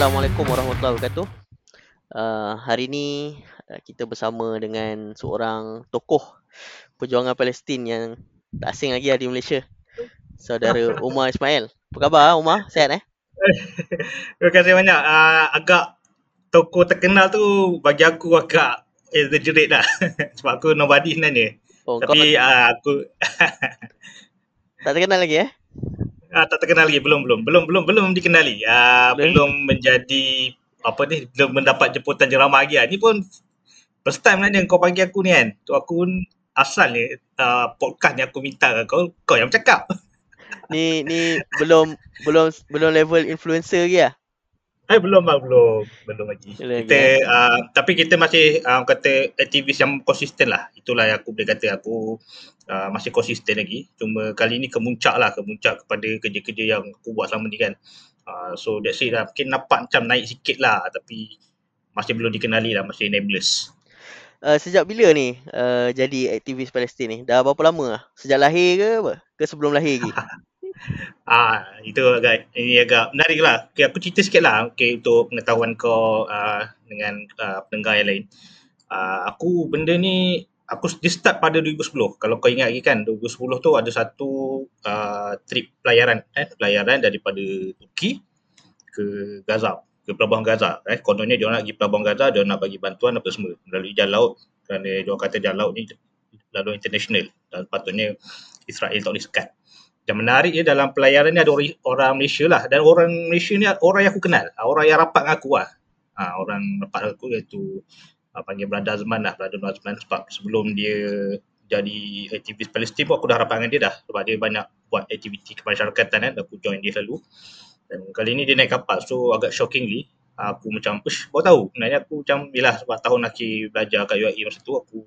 Assalamualaikum warahmatullahi wabarakatuh. Uh, hari ini uh, kita bersama dengan seorang tokoh perjuangan Palestin yang tak asing lagi di Malaysia. Saudara Umar Ismail. Apa khabar Umar? Sihat eh? Terima kasih banyak. Uh, agak tokoh terkenal tu bagi aku agak exaggerate lah. Sebab aku nobody sebenarnya. Oh, Tapi kau... uh, aku tak terkenal lagi eh? Ah, tak terkenal lagi belum belum belum belum belum dikenali. Ah, belum. belum menjadi apa ni belum mendapat jemputan jerama lagi. Ah. Ni pun first time lah kau panggil aku ni kan. Tu aku asal ni uh, podcast ni aku minta kau kau yang cakap. Ni ni belum belum belum level influencer lagi ah. Eh belum lah, belum belum lagi. Belum kita lagi, uh, tapi kita masih uh, kata aktivis yang konsisten lah. Itulah yang aku boleh kata aku uh, masih konsisten lagi. Cuma kali ni kemuncak lah, kemuncak kepada kerja-kerja yang aku buat selama ni kan. Uh, so that's it lah. Mungkin nampak macam naik sikit lah tapi masih belum dikenali lah, masih enablers. Uh, sejak bila ni uh, jadi aktivis Palestin ni? Dah berapa lama lah? Sejak lahir ke apa? Ke sebelum lahir lagi? Ah, itu agak ini agak menarik lah. Okay, aku cerita sikit lah okay, untuk pengetahuan kau uh, dengan uh, pendengar yang lain. Uh, aku benda ni aku dia start pada 2010. Kalau kau ingat lagi kan 2010 tu ada satu uh, trip pelayaran eh pelayaran daripada Turki ke Gaza ke pelabuhan Gaza eh. Kononnya dia nak pergi pelabuhan Gaza dia nak bagi bantuan apa semua melalui jalan laut. Kerana dia kata jalan laut ni lalu international dan patutnya Israel tak boleh sekat. Yang menarik dia dalam pelayaran ni ada orang, orang Malaysia lah. Dan orang Malaysia ni orang yang aku kenal orang yang rapat dengan aku lah. Ha, orang rapat dengan aku iaitu ha, panggil Brother Azman lah. Brother Azman sebab sebelum dia jadi aktivis Palestin pun aku dah rapat dengan dia dah. Sebab dia banyak buat aktiviti kemasyarakatan kan aku join dia selalu. Dan kali ni dia naik kapal. So agak shockingly aku macam push baru tahu? Sebenarnya aku macam bila sebab tahun akhir belajar kat UAE masa tu aku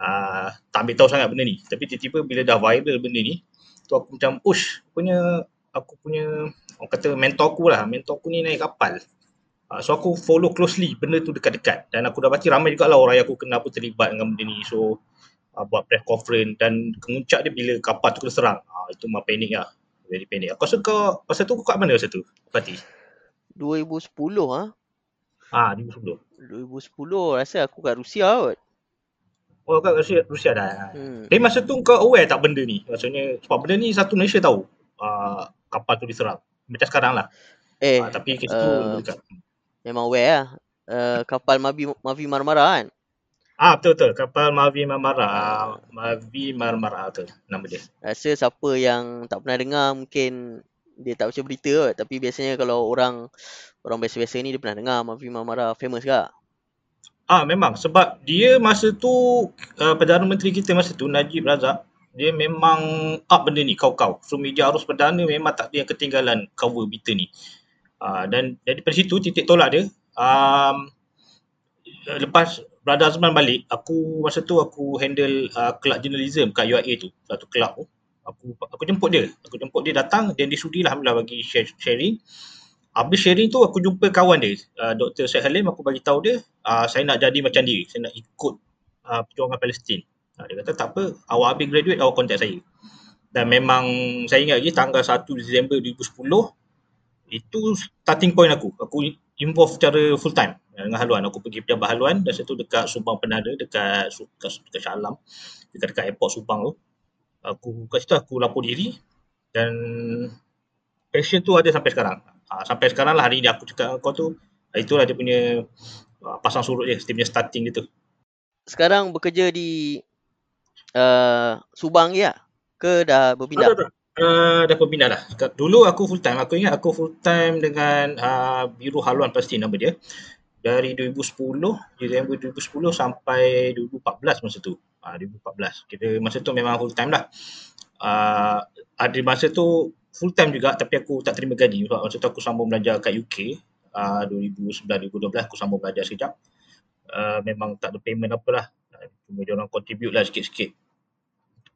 uh, tak ambil tahu sangat benda ni. Tapi tiba-tiba bila dah viral benda ni tu aku macam push punya aku punya orang kata mentor aku lah. Mentor aku ni naik kapal uh, so aku follow closely benda tu dekat-dekat dan aku dah baca ramai juga lah orang yang aku kenal pun terlibat dengan benda ni so uh, buat press conference dan kemuncak dia bila kapal tu kena serang uh, itu mah panik lah very panik aku rasa kau pasal tu kau kat mana masa tu Fatih 2010 ah ha? Ah, 2010. 2010 rasa aku kat Rusia kot. Oh kat Rusia, Rusia dah. Hmm. Tapi masa tu kau aware tak benda ni? Maksudnya sebab benda ni satu Malaysia tahu uh, kapal tu diserang. Macam sekarang lah. Eh, uh, tapi kes uh, tu Memang aware lah. Uh, kapal Mavi, Mavi Marmara kan? Ah betul betul kapal Mavi Marmara, uh, Mavi Marmara tu nama dia. Rasa siapa yang tak pernah dengar mungkin dia tak baca berita kot. Tapi biasanya kalau orang orang biasa-biasa ni dia pernah dengar Mavi Marmara famous ke? Ah memang sebab dia masa tu uh, Perdana Menteri kita masa tu Najib Razak dia memang up benda ni kau-kau. So media arus perdana memang tak ada yang ketinggalan cover berita ni. Uh, dan dari situ titik tolak dia um, lepas Brother Azman balik aku masa tu aku handle uh, club journalism kat UIA tu satu club tu aku aku jemput dia aku jemput dia datang dan dia sudi lah alhamdulillah bagi share, sharing Habis sharing tu aku jumpa kawan dia, uh, Dr. Syed Halim, aku bagi tahu dia, uh, saya nak jadi macam dia, saya nak ikut uh, perjuangan Palestin. Uh, dia kata tak apa, awak habis graduate, awak contact saya. Dan memang saya ingat lagi tanggal 1 Disember 2010, itu starting point aku. Aku involve secara full time dengan haluan. Aku pergi pejabat haluan dan situ dekat Subang Penada, dekat, dekat, dekat Shah Alam, dekat, dekat airport Subang tu. Aku kat situ aku lapor diri dan passion tu ada sampai sekarang uh, sampai sekarang lah hari ni aku cakap kau tu uh, itulah dia punya uh, pasang surut dia dia punya starting dia tu sekarang bekerja di uh, Subang ya ke dah berpindah dah, dah. Uh, dah berpindah dah. Dulu aku full time. Aku ingat aku full time dengan uh, Biru Haluan pasti nama dia. Dari 2010 Disember 2010 sampai 2014 masa tu. Uh, 2014 kita masa tu memang full time lah. Uh, ada masa tu full time juga tapi aku tak terima gaji sebab masa tu aku sambung belajar kat UK uh, 2009-2012 aku sambung belajar sekejap. Uh, memang tak ada payment apalah cuma dia orang contribute lah sikit-sikit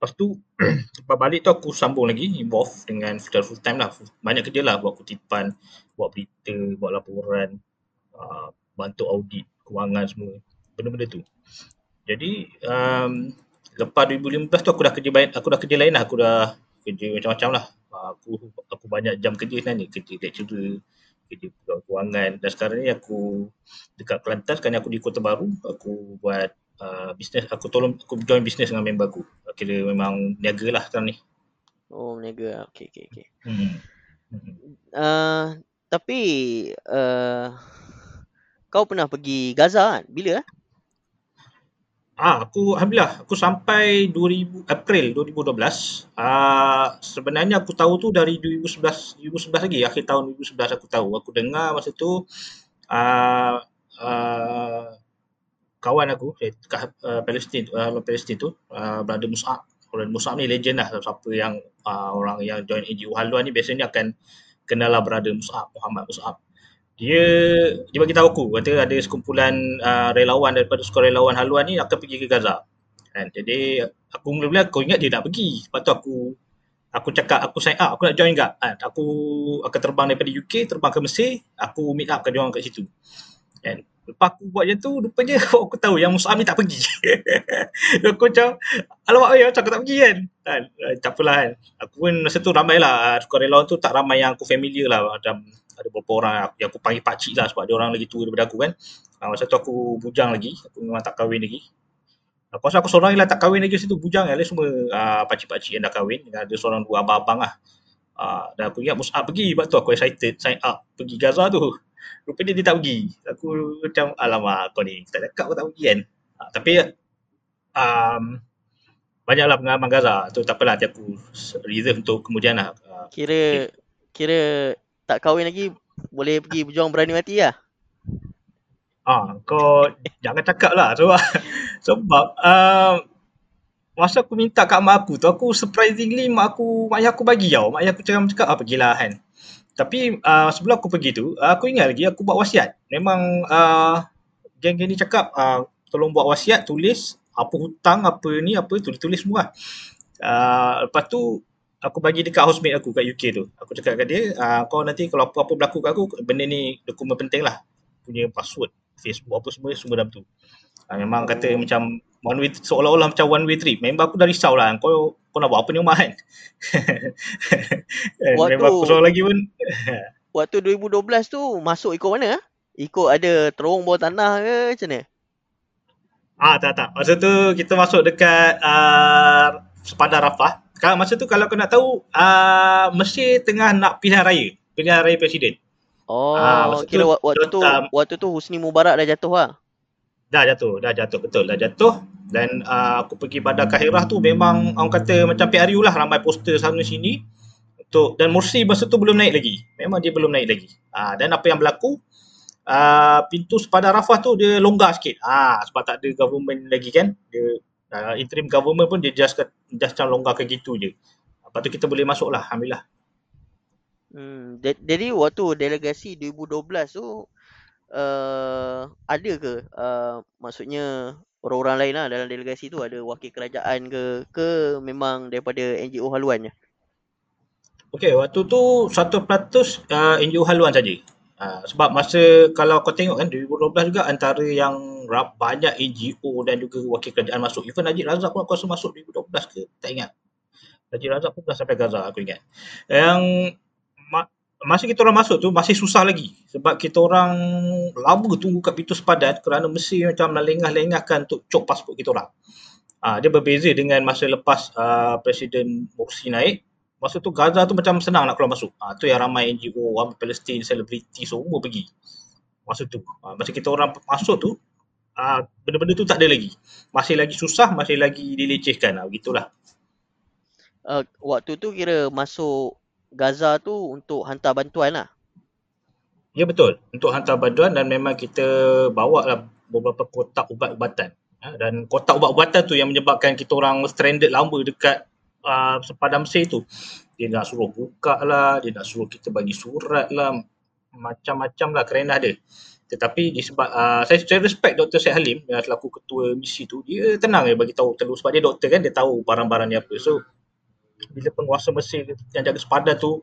lepas tu lepas balik tu aku sambung lagi involve dengan full, full time lah. Banyak kerja lah buat kutipan buat berita buat laporan uh, bantu audit kewangan semua. Benda-benda tu. Jadi um, lepas 2015 tu aku dah kerja aku dah kerja lain lah. Aku dah kerja macam-macam lah. Aku aku banyak jam kerja sebenarnya. Kerja lecturer kerja pegawai kewangan. Dan sekarang ni aku dekat Kelantan sekarang aku di Kota Baru. Aku buat uh, bisnes aku tolong aku join bisnes dengan member aku kira memang niaga lah sekarang ni Oh, meniaga. Okey, okey, okey. hmm. Hmm. Uh, tapi uh, kau pernah pergi Gaza kan? Bila eh? Ah, aku alhamdulillah aku sampai 2000 April 2012. Ah, sebenarnya aku tahu tu dari 2011 2011 lagi akhir tahun 2011 aku tahu. Aku dengar masa tu ah, ah, kawan aku eh, uh, Palestin uh, Palestin tu uh, brother Mus'ab. Brother Mus'ab ni legend lah siapa yang uh, orang yang join NGO haluan ni biasanya akan kenal lah brother Mus'ab Muhammad Mus'ab dia dia bagi tahu aku kata ada sekumpulan uh, relawan daripada sukarelawan haluan ni akan pergi ke Gaza. Kan? Jadi aku mula-mula aku ingat dia nak pergi. Lepas tu aku aku cakap aku sign up, aku nak join enggak? Kan? Aku akan terbang daripada UK, terbang ke Mesir, aku meet up dengan dia orang kat situ. Kan? Lepas aku buat macam tu, rupanya aku tahu yang Mus'ab ni tak pergi. aku macam, alamak ya, macam aku tak pergi kan? kan? Tak apalah kan. Aku pun masa tu ramai lah, sukarelawan tu tak ramai yang aku familiar lah. Macam ada beberapa orang yang aku panggil pakcik lah sebab dia orang lagi tua daripada aku kan. Uh, masa tu aku bujang lagi, aku memang tak kahwin lagi. Aku rasa aku seorang yang tak kahwin lagi situ bujang yang lain semua uh, pakcik-pakcik yang dah kahwin. Ada seorang dua abang-abang lah. Uh, dan aku ingat Mus'ab pergi, sebab tu aku excited sign up pergi Gaza tu. Rupanya dia tak pergi. Aku macam alamak kau ni, tak cakap kau tak pergi kan. Uh, tapi um, banyaklah pengalaman Gaza. Tu tak apalah, nanti aku reserve untuk kemudian lah. Uh, Kira kira tak kahwin lagi boleh pergi berjuang berani mati lah. Ah, kau jangan cakap lah sebab sebab uh, masa aku minta kat mak aku tu aku surprisingly mak aku mak ayah aku bagi tau. Mak ayah aku cakap cakap apa pergilah kan. Tapi uh, sebelum aku pergi tu aku ingat lagi aku buat wasiat. Memang uh, geng-geng ni cakap uh, tolong buat wasiat tulis apa hutang apa ni apa tulis-tulis semua. Uh, lepas tu aku bagi dekat housemate aku kat UK tu. Aku cakap kat dia, uh, kau nanti kalau apa-apa berlaku kat aku, benda ni dokumen penting lah. Punya password, Facebook apa semua, semua dalam tu. Uh, memang kata macam one way, seolah-olah macam one way trip. Member aku dah risau lah, kau, kau nak buat apa ni rumah kan? waktu, aku lagi pun. waktu 2012 tu, masuk ikut mana? Ikut ada terowong bawah tanah ke macam mana? Ah tak tak. Masa tu kita masuk dekat uh, sepadan Rafah kalau masa tu kalau kau nak tahu uh, Mesir tengah nak pilihan raya pilihan raya presiden oh uh, kira tu, waktu tu um, waktu tu Husni Mubarak dah jatuh lah dah jatuh dah jatuh betul dah jatuh. Dan uh, aku pergi pada Kahirah tu memang orang kata macam PRU lah ramai poster sana sini. Untuk dan Mursi masa tu belum naik lagi. Memang dia belum naik lagi. Uh, dan apa yang berlaku? Uh, pintu sepadan Rafah tu dia longgar sikit. Uh, sebab tak ada government lagi kan? Dia uh, interim government pun dia just just macam longgarkan gitu je. Lepas tu kita boleh masuk lah, Alhamdulillah. Hmm, jadi waktu delegasi 2012 tu uh, ada ke uh, maksudnya orang-orang lain lah dalam delegasi tu ada wakil kerajaan ke ke memang daripada NGO haluan je? Okay, waktu tu satu peratus uh, NGO haluan saja. Uh, sebab masa kalau kau tengok kan 2012 juga antara yang rap, banyak NGO dan juga wakil kerajaan masuk. Even Najib Razak pun aku rasa masuk 2012 ke? Tak ingat. Najib Razak pun dah sampai Gaza aku ingat. Yang masa kita orang masuk tu masih susah lagi. Sebab kita orang lama tunggu kat pintu sepadan kerana mesti macam lengah-lengahkan untuk cop pasport kita orang. Uh, dia berbeza dengan masa lepas uh, Presiden Morsi naik masa tu Gaza tu macam senang nak keluar masuk. Ha, tu yang ramai NGO, orang Palestin, selebriti semua pergi. Masa tu. Ha, masa kita orang masuk tu, ha, benda-benda tu tak ada lagi. Masih lagi susah, masih lagi dilecehkan. Ha, begitulah. Uh, waktu tu kira masuk Gaza tu untuk hantar bantuan lah. Ya betul. Untuk hantar bantuan dan memang kita bawa lah beberapa kotak ubat-ubatan. Ha, dan kotak ubat-ubatan tu yang menyebabkan kita orang stranded lama dekat uh, sepadan Mesir tu dia nak suruh buka lah, dia nak suruh kita bagi surat lah, macam-macam lah kerana ada. Tetapi disebab uh, saya, saya respect Dr. Syed Halim yang selaku ketua misi tu, dia tenang dia bagi tahu terus sebab dia doktor kan, dia tahu barang-barang ni apa. So bila penguasa Mesir yang jaga sepadan tu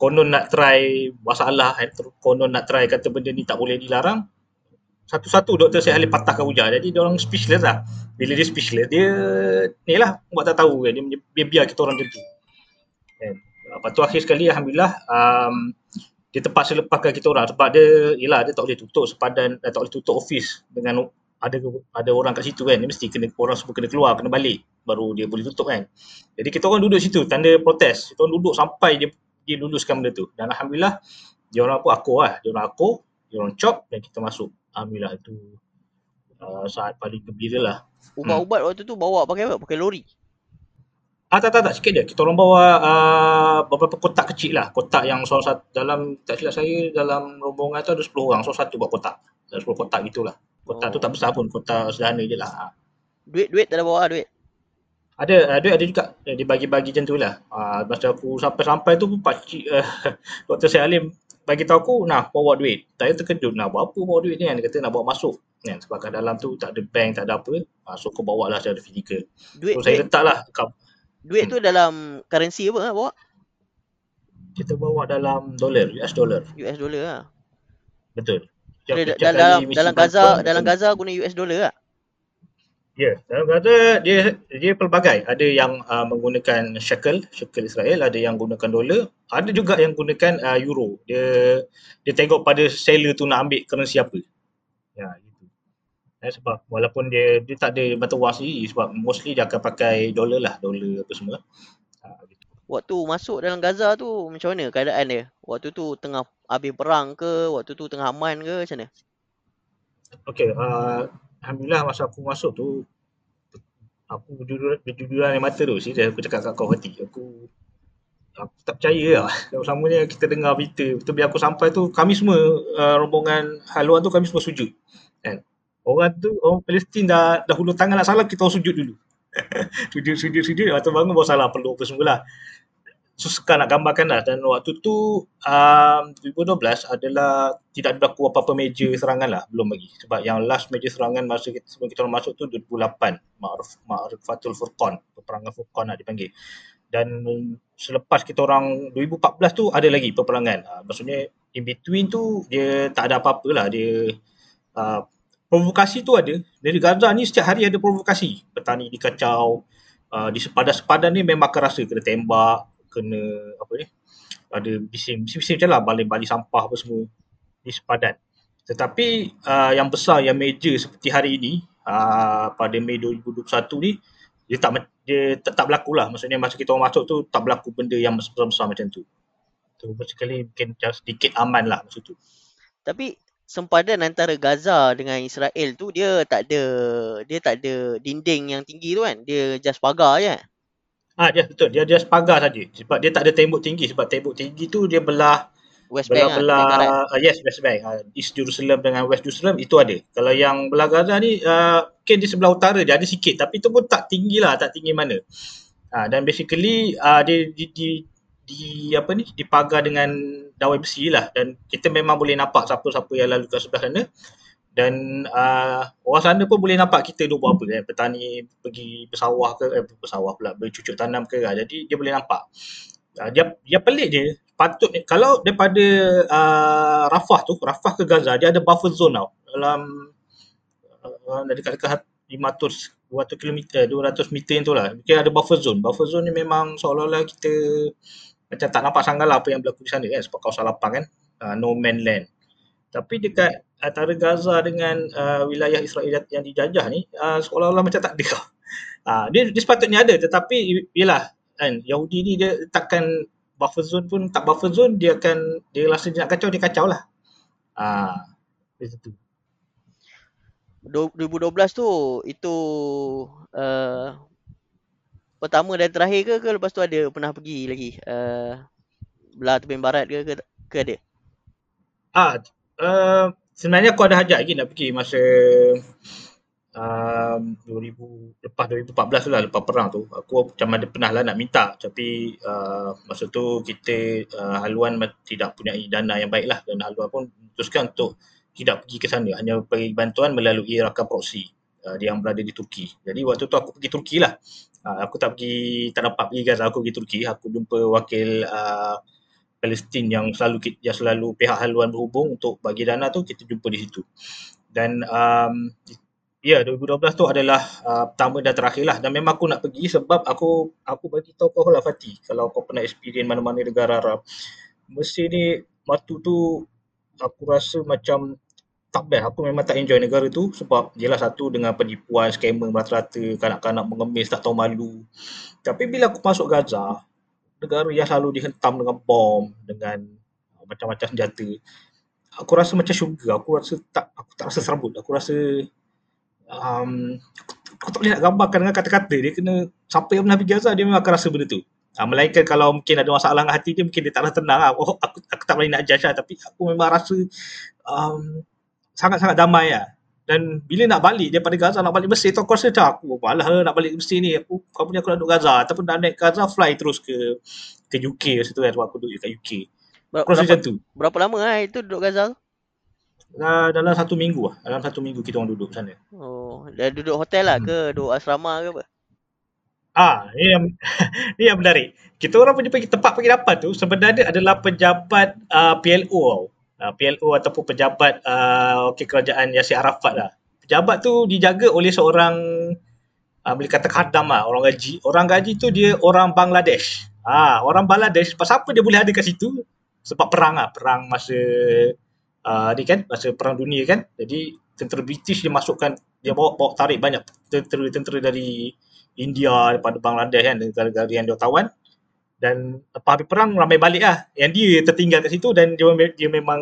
konon nak try masalah, eh, konon nak try kata benda ni tak boleh dilarang, satu-satu Dr. Syed Halim patahkan hujah. Jadi dia orang speechless lah. Bila dia speechless, dia ni lah buat tak tahu kan. Dia biar, biar kita orang tentu. Kan? Lepas tu akhir sekali Alhamdulillah um, dia terpaksa lepaskan kita orang sebab dia yelah dia tak boleh tutup sepadan eh, tak boleh tutup office dengan ada ada orang kat situ kan dia mesti kena orang semua kena keluar kena balik baru dia boleh tutup kan jadi kita orang duduk situ tanda protes kita orang duduk sampai dia dia luluskan benda tu dan alhamdulillah dia orang pun aku lah dia orang aku dia orang chop dan kita masuk alhamdulillah itu uh, saat paling gembira lah Ubat-ubat waktu tu bawa pakai apa? Pakai lori. Ah tak tak tak sikit dia. Kita orang bawa uh, beberapa kotak kecil lah. Kotak yang salah satu dalam tak silap saya dalam rombongan tu ada 10 orang. So satu buat kotak. Ada 10 kotak gitulah. Kotak oh. tu tak besar pun. Kotak sederhana je lah. Duit duit tak ada bawa duit. Ada, uh, duit ada juga. Dia bagi-bagi macam tu lah. Uh, masa aku sampai-sampai tu pakcik uh, Dr. Syed Alim bagi tahu aku nak bawa duit. Saya terkejut nak buat apa bawa duit ni kan. Dia kata nak bawa masuk. Kan? Sebab kat dalam tu tak ada bank, tak ada apa. Uh, so aku bawa lah secara fizikal. Duit, so duit. saya letak lah Duit hmm. tu dalam currency apa lah bawa? Kita bawa dalam dolar, US dollar. US dollar lah. Betul. Dia, dalam dalam Gaza, dalam Gaza guna US dollar lah. Ya, yeah, dalam Gaza dia dia pelbagai. Ada yang uh, menggunakan shekel, shekel Israel, ada yang gunakan dolar, ada juga yang gunakan uh, euro. Dia dia tengok pada seller tu nak ambil currency apa. Ya, Eh, sebab walaupun dia dia tak ada mata wang sendiri sebab mostly dia akan pakai dolar lah, dolar apa semua. Ha, gitu. Waktu masuk dalam Gaza tu macam mana keadaan dia? Waktu tu tengah habis perang ke? Waktu tu tengah aman ke macam mana? Okay, uh, Alhamdulillah masa aku masuk tu aku berjudul berjudulan yang mata tu sih aku cakap kat kau hati. Aku aku tak percaya lah. Sama-samanya kita dengar berita. Bila aku sampai tu kami semua uh, rombongan haluan tu kami semua sujud. Kan? Orang tu, orang Palestin dah, dah hulur tangan nak salam, kita sujud dulu. sujud, sujud, sujud. Tu bangun baru salam perlu apa semua lah. Sekarang nak gambarkan lah. Dan waktu tu, um, 2012 adalah tidak berlaku apa-apa meja serangan lah. Belum lagi. Sebab yang last meja serangan masa kita, sebelum kita masuk tu 2008. Ma'ruf, Ma'ruf Fatul Furqan. Peperangan Furqan lah dipanggil. Dan selepas kita orang 2014 tu ada lagi peperangan. Uh, maksudnya in between tu dia tak ada apa-apa lah. Dia uh, provokasi tu ada. Dari Gaza ni setiap hari ada provokasi. Petani dikacau. Uh, di sepadan-sepadan ni memang akan rasa kena tembak, kena apa ni. Ada bising-bising macam lah balik-balik sampah apa semua di sepadan. Tetapi uh, yang besar, yang major seperti hari ini uh, pada Mei 2021 ni dia tak dia tak berlaku lah. Maksudnya masa kita orang masuk tu tak berlaku benda yang besar-besar macam tu. Tu sekali mungkin sedikit aman lah masa tu. Tapi sempadan antara Gaza dengan Israel tu dia tak ada dia tak ada dinding yang tinggi tu kan. Dia just pagar je. Ah ya betul. Dia just pagar saja. Sebab dia tak ada tembok tinggi sebab tembok tinggi tu dia belah West Bank belah, belah uh, yes West Bank. Uh, East Jerusalem dengan West Jerusalem itu ada. Kalau yang belah Gaza ni uh, mungkin di sebelah utara dia ada sikit tapi tu pun tak tinggi lah, tak tinggi mana. Uh, dan basically uh, dia di, di, di apa ni dipagar dengan dawai besi lah dan kita memang boleh nampak siapa-siapa yang lalu ke sebelah sana dan uh, orang sana pun boleh nampak kita duk buat apa kan petani pergi bersawah ke eh bersawah pula bercucuk tanam ke uh, jadi dia boleh nampak. Uh, dia dia pelik je. Patut kalau daripada uh, Rafah tu Rafah ke Gaza dia ada buffer zone tau. Dalam uh, dekat-dekat 500 200 km 200 meter tu lah. Mungkin ada buffer zone. Buffer zone ni memang seolah-olah kita macam tak nampak sangat lah apa yang berlaku di sana kan? Sebab kawasan lapang kan? Uh, no man land tapi dekat antara Gaza dengan uh, wilayah Israel yang dijajah ni uh, seolah-olah macam tak ada. Uh, dia, dia sepatutnya ada tetapi yelah kan Yahudi ni dia takkan buffer zone pun tak buffer zone dia akan dia rasa dia nak kacau dia kacau lah. Uh, itu 2012 tu itu uh, pertama dan terakhir ke ke lepas tu ada pernah pergi lagi? Uh, belah tepi barat ke ke, ke ada? Ah uh, sebenarnya aku ada hajat lagi nak pergi masa um, 2000 lepas 2014 tu lah lepas perang tu. Aku macam ada pernah lah nak minta tapi uh, masa tu kita uh, haluan tidak punya dana yang baik lah dan haluan pun memutuskan untuk tidak pergi ke sana. Hanya bagi bantuan melalui rakan proksi uh, yang berada di Turki. Jadi waktu tu aku pergi Turki lah. Uh, aku tak pergi, tak dapat pergi Gaza, aku pergi Turki. Aku jumpa wakil uh, Palestin yang selalu yang selalu pihak haluan berhubung untuk bagi dana tu, kita jumpa di situ. Dan um, ya, 2012 tu adalah uh, pertama dan terakhir lah. Dan memang aku nak pergi sebab aku aku bagi tahu kau lah Fatih, kalau kau pernah experience mana-mana negara Arab, Mesir ni waktu tu aku rasa macam tak best. Aku memang tak enjoy negara tu sebab jelas satu dengan penipuan, scammer merata-rata, kanak-kanak mengemis tak tahu malu. Tapi bila aku masuk Gaza, negara yang selalu dihentam dengan bom, dengan macam-macam senjata, aku rasa macam syurga. Aku rasa tak aku tak rasa serabut. Aku rasa um, aku tak boleh nak gambarkan dengan kata-kata. Dia kena siapa yang pernah pergi Gaza dia memang akan rasa benda tu. Ha, melainkan kalau mungkin ada masalah dengan hati dia mungkin dia taklah tenang lah. Oh, aku, aku tak boleh nak judge lah tapi aku memang rasa um, sangat-sangat damai lah. Dan bila nak balik daripada Gaza nak balik Mesir tu aku rasa macam aku malah lah nak balik Mesir ni. Aku kau punya aku nak duduk Gaza ataupun nak naik Gaza fly terus ke ke UK masa tu kan sebab aku duduk kat UK. Ber- Aku rasa berapa, macam tu. berapa lama lah itu duduk Gaza? tu? Uh, dalam satu minggu lah. Dalam satu minggu kita orang duduk sana. Oh, dah duduk hotel lah Hmm. ke? Duduk asrama ke apa? Ah, ni yang ni yang menarik. Kita orang punya pergi tempat penginapan tu sebenarnya adalah pejabat uh, PLO tau. Uh, PLO ataupun pejabat uh, okay, kerajaan Yasir Arafat lah. Pejabat tu dijaga oleh seorang uh, boleh kata khadam lah, orang gaji. Orang gaji tu dia orang Bangladesh. Ah, orang Bangladesh. Pasal apa dia boleh ada kat situ? Sebab perang lah, perang masa uh, ni kan, masa perang dunia kan. Jadi tentera British dia masukkan dia bawa bawa tarik banyak tentera-tentera dari India daripada Bangladesh kan negara-negara yang dia tawan dan lepas habis perang ramai balik lah. Yang dia tertinggal kat situ dan dia, dia memang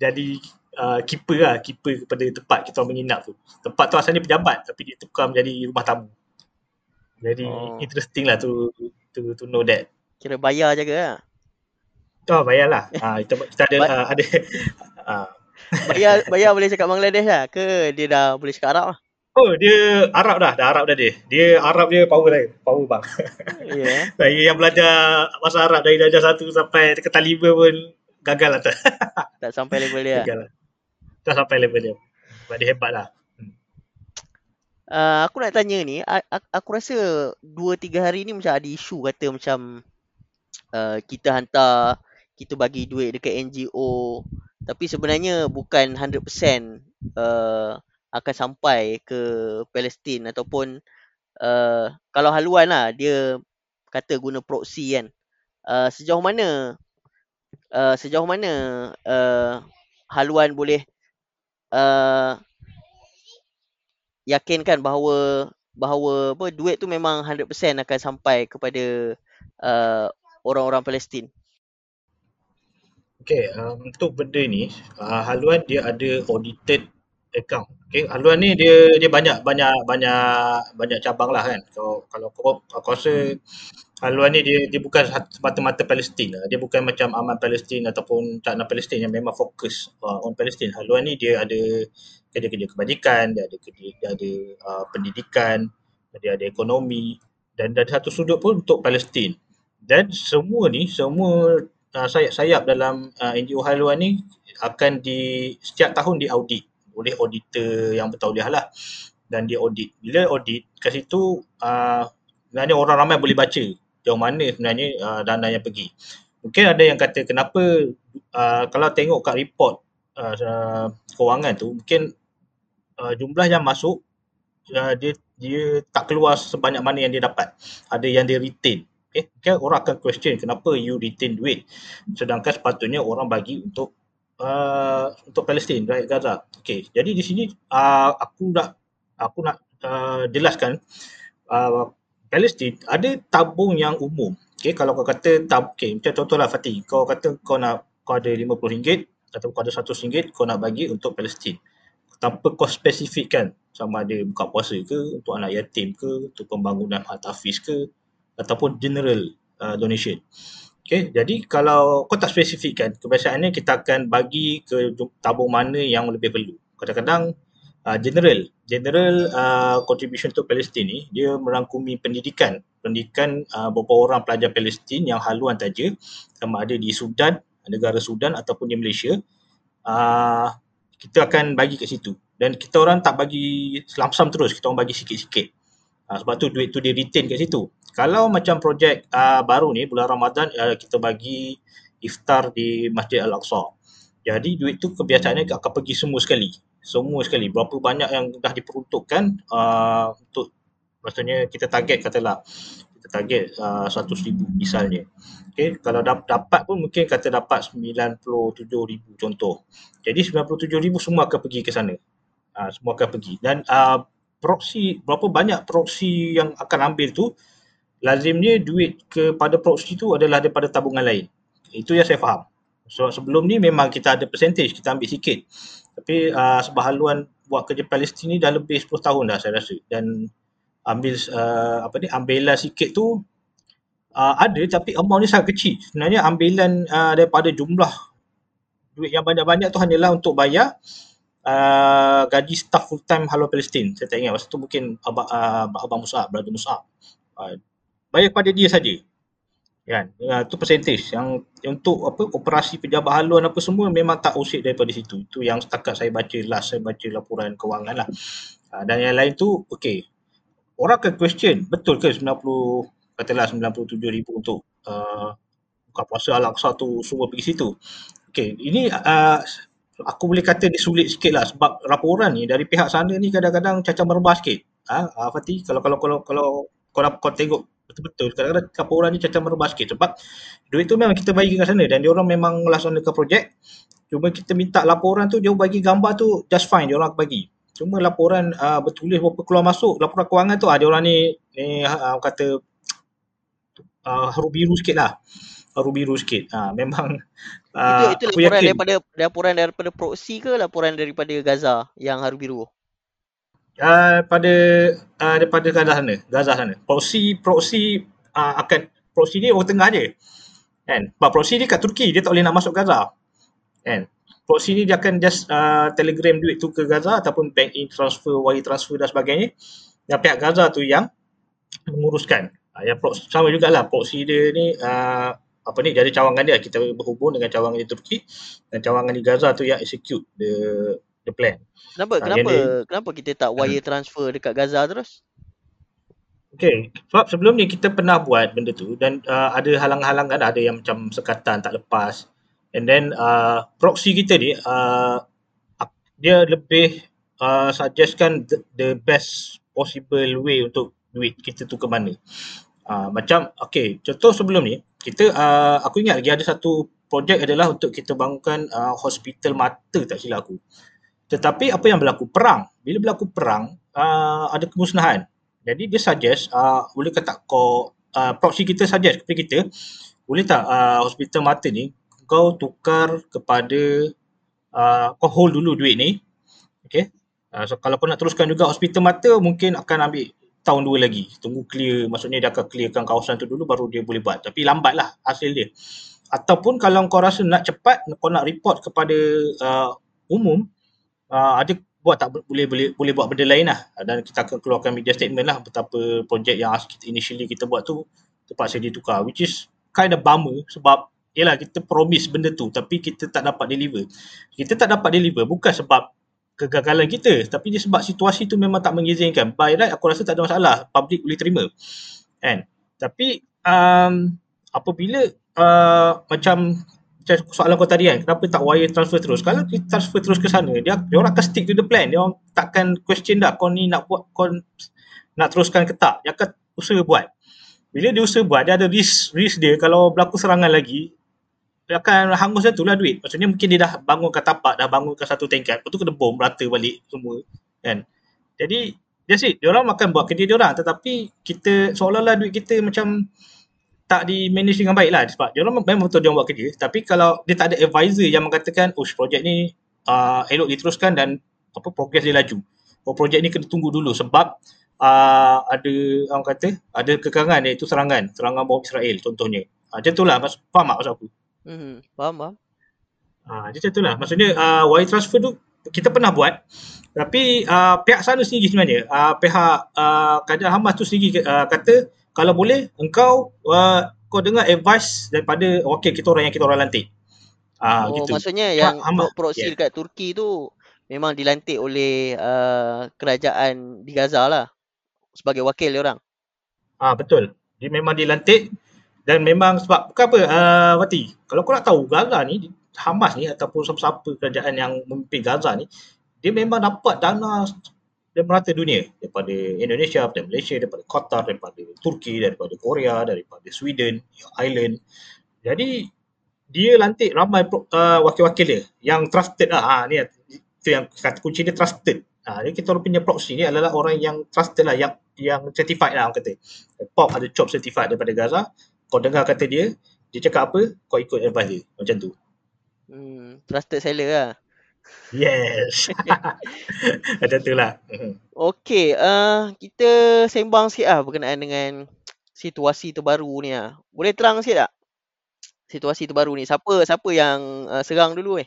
jadi uh, keeper lah. Keeper kepada tempat kita orang menginap tu. Tempat tu asalnya pejabat tapi dia tukar menjadi rumah tamu. Jadi Oh. interesting lah to, to, to know that. Kira bayar jaga lah. oh bayarlah ha, kita, kita ada uh, ada. Uh, Bayar bayar boleh cakap Bangladesh lah ke dia dah boleh cakap Arab lah? Oh dia Arab dah dah Arab dah dia dia Arab dia power dah power bang. Yeah. Saya yang belajar bahasa Arab dari darjah satu sampai ke lima pun gagal lah tak. Tak sampai level dia. gagal lah. Tak sampai level dia. Sebab dia hebat lah. Uh, aku nak tanya ni, aku rasa 2-3 hari ni macam ada isu kata macam uh, kita hantar, kita bagi duit dekat NGO tapi sebenarnya bukan 100% uh, akan sampai ke Palestin ataupun uh, kalau haluan lah dia kata guna proxy kan. Uh, sejauh mana uh, sejauh mana uh, haluan boleh uh, yakinkan bahawa bahawa apa duit tu memang 100% akan sampai kepada uh, orang-orang Palestin. Okay, um, untuk benda ni, uh, haluan dia ada audited account. Okay, haluan ni dia dia banyak banyak banyak banyak cabang lah kan. So, kalau kau aku rasa haluan ni dia dia bukan semata-mata Palestin lah. Dia bukan macam Aman Palestin ataupun Cakna Palestin yang memang fokus uh, on Palestin. Haluan ni dia ada kerja-kerja kebajikan, dia ada kerja, dia ada uh, pendidikan, dia ada ekonomi dan dan satu sudut pun untuk Palestin. Dan semua ni semua uh, sayap-sayap dalam uh, NGO haluan ni akan di setiap tahun diaudit oleh auditor yang bertauliah lah dan dia audit. Bila audit kat situ uh, sebenarnya orang ramai boleh baca jauh mana sebenarnya uh, dana yang pergi. Mungkin ada yang kata kenapa uh, kalau tengok kat report uh, uh, kewangan tu mungkin uh, jumlah yang masuk uh, dia dia tak keluar sebanyak mana yang dia dapat. Ada yang dia retain. Okay, okay orang akan question kenapa you retain duit sedangkan sepatutnya orang bagi untuk uh, untuk Palestin, rakyat Gaza. Okay, jadi di sini uh, aku nak aku nak uh, jelaskan uh, Palestin ada tabung yang umum. Okay, kalau kau kata tab, okay, macam contohlah Fatih, kau kata kau nak kau ada RM50 atau kau ada RM100 kau nak bagi untuk Palestin. Tanpa kau spesifikkan sama ada buka puasa ke, untuk anak yatim ke, untuk pembangunan tahfiz ke, ataupun general uh, donation. Okay, jadi kalau kau tak spesifikkan, kebiasaannya kita akan bagi ke tabung mana yang lebih perlu. Kadang-kadang uh, general, general uh, contribution to Palestine ni dia merangkumi pendidikan. Pendidikan uh, beberapa orang pelajar Palestin yang haluan saja sama ada di Sudan, negara Sudan ataupun di Malaysia. Uh, kita akan bagi kat situ. Dan kita orang tak bagi lump-sum terus, kita orang bagi sikit-sikit. Uh, sebab tu duit tu dia retain kat situ. Kalau macam projek uh, baru ni bulan Ramadan uh, kita bagi iftar di Masjid Al-Aqsa. Jadi duit tu kebiasaannya akan pergi semua sekali. Semua sekali. Berapa banyak yang dah diperuntukkan uh, untuk maksudnya kita target katalah kita target uh, 100,000 misalnya. Okay, kalau dap- dapat pun mungkin kata dapat 97,000 contoh. Jadi 97,000 semua akan pergi ke sana. Uh, semua akan pergi. Dan uh, proxy, berapa banyak proxy yang akan ambil tu, lazimnya duit kepada proxy tu adalah daripada tabungan lain. Itu yang saya faham. So sebelum ni memang kita ada percentage, kita ambil sikit. Tapi uh, sebab haluan buat kerja Palestin ni dah lebih 10 tahun dah saya rasa. Dan ambil uh, apa ni ambilan sikit tu uh, ada tapi amount ni sangat kecil. Sebenarnya ambilan uh, daripada jumlah duit yang banyak-banyak tu hanyalah untuk bayar uh, gaji staff full time Haluan Palestin. Saya tak ingat masa tu mungkin Abang, uh, Abang Musab, Brother Musab. Uh, bayar kepada dia saja. Kan? Uh, tu percentage. Yang untuk apa operasi pejabat haluan apa semua memang tak usik daripada situ. Itu yang setakat saya baca last saya baca laporan kewangan lah. Uh, dan yang lain tu okey orang akan question betul ke 90 katalah 97 ribu untuk uh, buka puasa Al-Aqsa tu semua pergi situ? Okey ini uh, aku boleh kata dia sulit sikit lah sebab laporan ni dari pihak sana ni kadang-kadang cacah merebah sikit. Ha, uh, Fatih kalau kalau kalau kalau kau, kau tengok betul-betul kadang-kadang laporan ni cacat merubah sikit sebab duit tu memang kita bagi ke sana dan dia orang memang melaksanakan projek cuma kita minta laporan tu dia bagi gambar tu just fine dia orang bagi. Cuma laporan uh, bertulis berapa keluar masuk laporan kewangan tu ah, orang ni ni uh, kata uh, haru biru sikit lah biru sikit uh, memang uh, itu, itu laporan yakin. daripada laporan daripada proxy ke laporan daripada Gaza yang haru biru uh, pada uh, daripada Gaza sana, Gaza sana. Proxy proxy uh, akan proxy ni orang tengah je. Kan? Sebab proxy ni kat Turki, dia tak boleh nak masuk Gaza. Kan? Proxy ni dia akan just uh, telegram duit tu ke Gaza ataupun bank in transfer, wire transfer dan sebagainya. Dan pihak Gaza tu yang menguruskan. Uh, yang proxy, sama jugalah proxy dia ni uh, apa ni jadi cawangan dia kita berhubung dengan cawangan di Turki dan cawangan di Gaza tu yang execute the the plan. Kenapa? Ha, kenapa? Dia, kenapa kita tak wire transfer dekat Gaza terus? Okay, sebab sebelum ni kita pernah buat benda tu dan uh, ada halang-halangan, ada yang macam sekatan tak lepas. And then uh, proxy kita ni, uh, dia lebih uh, suggestkan the, the best possible way untuk duit kita tu ke mana. Uh, macam, okay, contoh sebelum ni, kita, uh, aku ingat lagi ada satu projek adalah untuk kita bangunkan uh, hospital mata tak silap aku. Tetapi apa yang berlaku? Perang. Bila berlaku perang, uh, ada kemusnahan. Jadi dia suggest, uh, boleh kata kau, uh, proxy kita suggest kepada kita, boleh tak uh, hospital mata ni, kau tukar kepada, uh, kau hold dulu duit ni. Okay. Uh, so kalau kau nak teruskan juga hospital mata, mungkin akan ambil tahun dua lagi. Tunggu clear, maksudnya dia akan clearkan kawasan tu dulu baru dia boleh buat. Tapi lambat lah hasil dia. Ataupun kalau kau rasa nak cepat, kau nak report kepada uh, umum, uh, ada buat tak boleh boleh boleh buat benda lain lah dan kita akan keluarkan media statement lah betapa projek yang kita initially kita buat tu terpaksa ditukar which is kind of bummer sebab yalah kita promise benda tu tapi kita tak dapat deliver kita tak dapat deliver bukan sebab kegagalan kita tapi dia sebab situasi tu memang tak mengizinkan by right aku rasa tak ada masalah public boleh terima kan tapi um, apabila uh, macam soalan kau tadi kan, kenapa tak wire transfer terus? Kalau kita transfer terus ke sana, dia, dia orang akan stick to the plan. Dia orang takkan question dah kau ni nak buat, kau nak teruskan ke tak. Dia akan usaha buat. Bila dia usaha buat, dia ada risk, risk dia kalau berlaku serangan lagi, akan hangus satu lah duit. Maksudnya mungkin dia dah bangun ke tapak, dah bangun ke satu tingkat, lepas tu kena bom, rata balik semua. Kan? Jadi, dia sih, dia orang akan buat kerja dia orang. Tetapi kita, seolah-olah duit kita macam tak di manage dengan baik lah sebab dia orang memang betul dia buat kerja tapi kalau dia tak ada advisor yang mengatakan oh projek ni uh, elok diteruskan dan apa progress dia laju oh projek ni kena tunggu dulu sebab uh, ada orang kata ada kekangan iaitu serangan serangan bom Israel contohnya uh, macam tu lah mas, faham tak maksud aku hmm, faham faham uh, macam tu lah maksudnya uh, wire transfer tu kita pernah buat tapi uh, pihak sana sendiri sebenarnya uh, pihak uh, kajian Hamas tu sendiri uh, kata kalau boleh engkau uh, kau dengar advice daripada wakil kita orang yang kita orang lantik. Ah uh, oh, gitu. Maksudnya yang ha, proxy yeah. dekat Turki tu memang dilantik oleh uh, kerajaan di Gaza lah sebagai wakil dia orang. Ah betul. Dia memang dilantik dan memang sebab bukan apa uh, Wati. Kalau kau nak tahu Gaza ni Hamas ni ataupun siapa-siapa kerajaan yang memimpin Gaza ni dia memang dapat dana dia merata dunia daripada Indonesia, daripada Malaysia, daripada Qatar, daripada Turki, daripada Korea, daripada Sweden, Ireland. Jadi dia lantik ramai uh, wakil-wakil dia yang trusted lah. Ha, ni itu yang kata kunci dia trusted. Ha, jadi kita orang punya proxy ni adalah orang yang trusted lah, yang yang certified lah orang kata. Pop ada job certified daripada Gaza. Kau dengar kata dia, dia cakap apa, kau ikut advice dia. Macam tu. Hmm, trusted seller lah. Yes. Macam tu lah. Okay, uh, kita sembang sikit lah berkenaan dengan situasi terbaru ni lah. Boleh terang sikit tak? Situasi terbaru ni. Siapa siapa yang uh, serang dulu eh?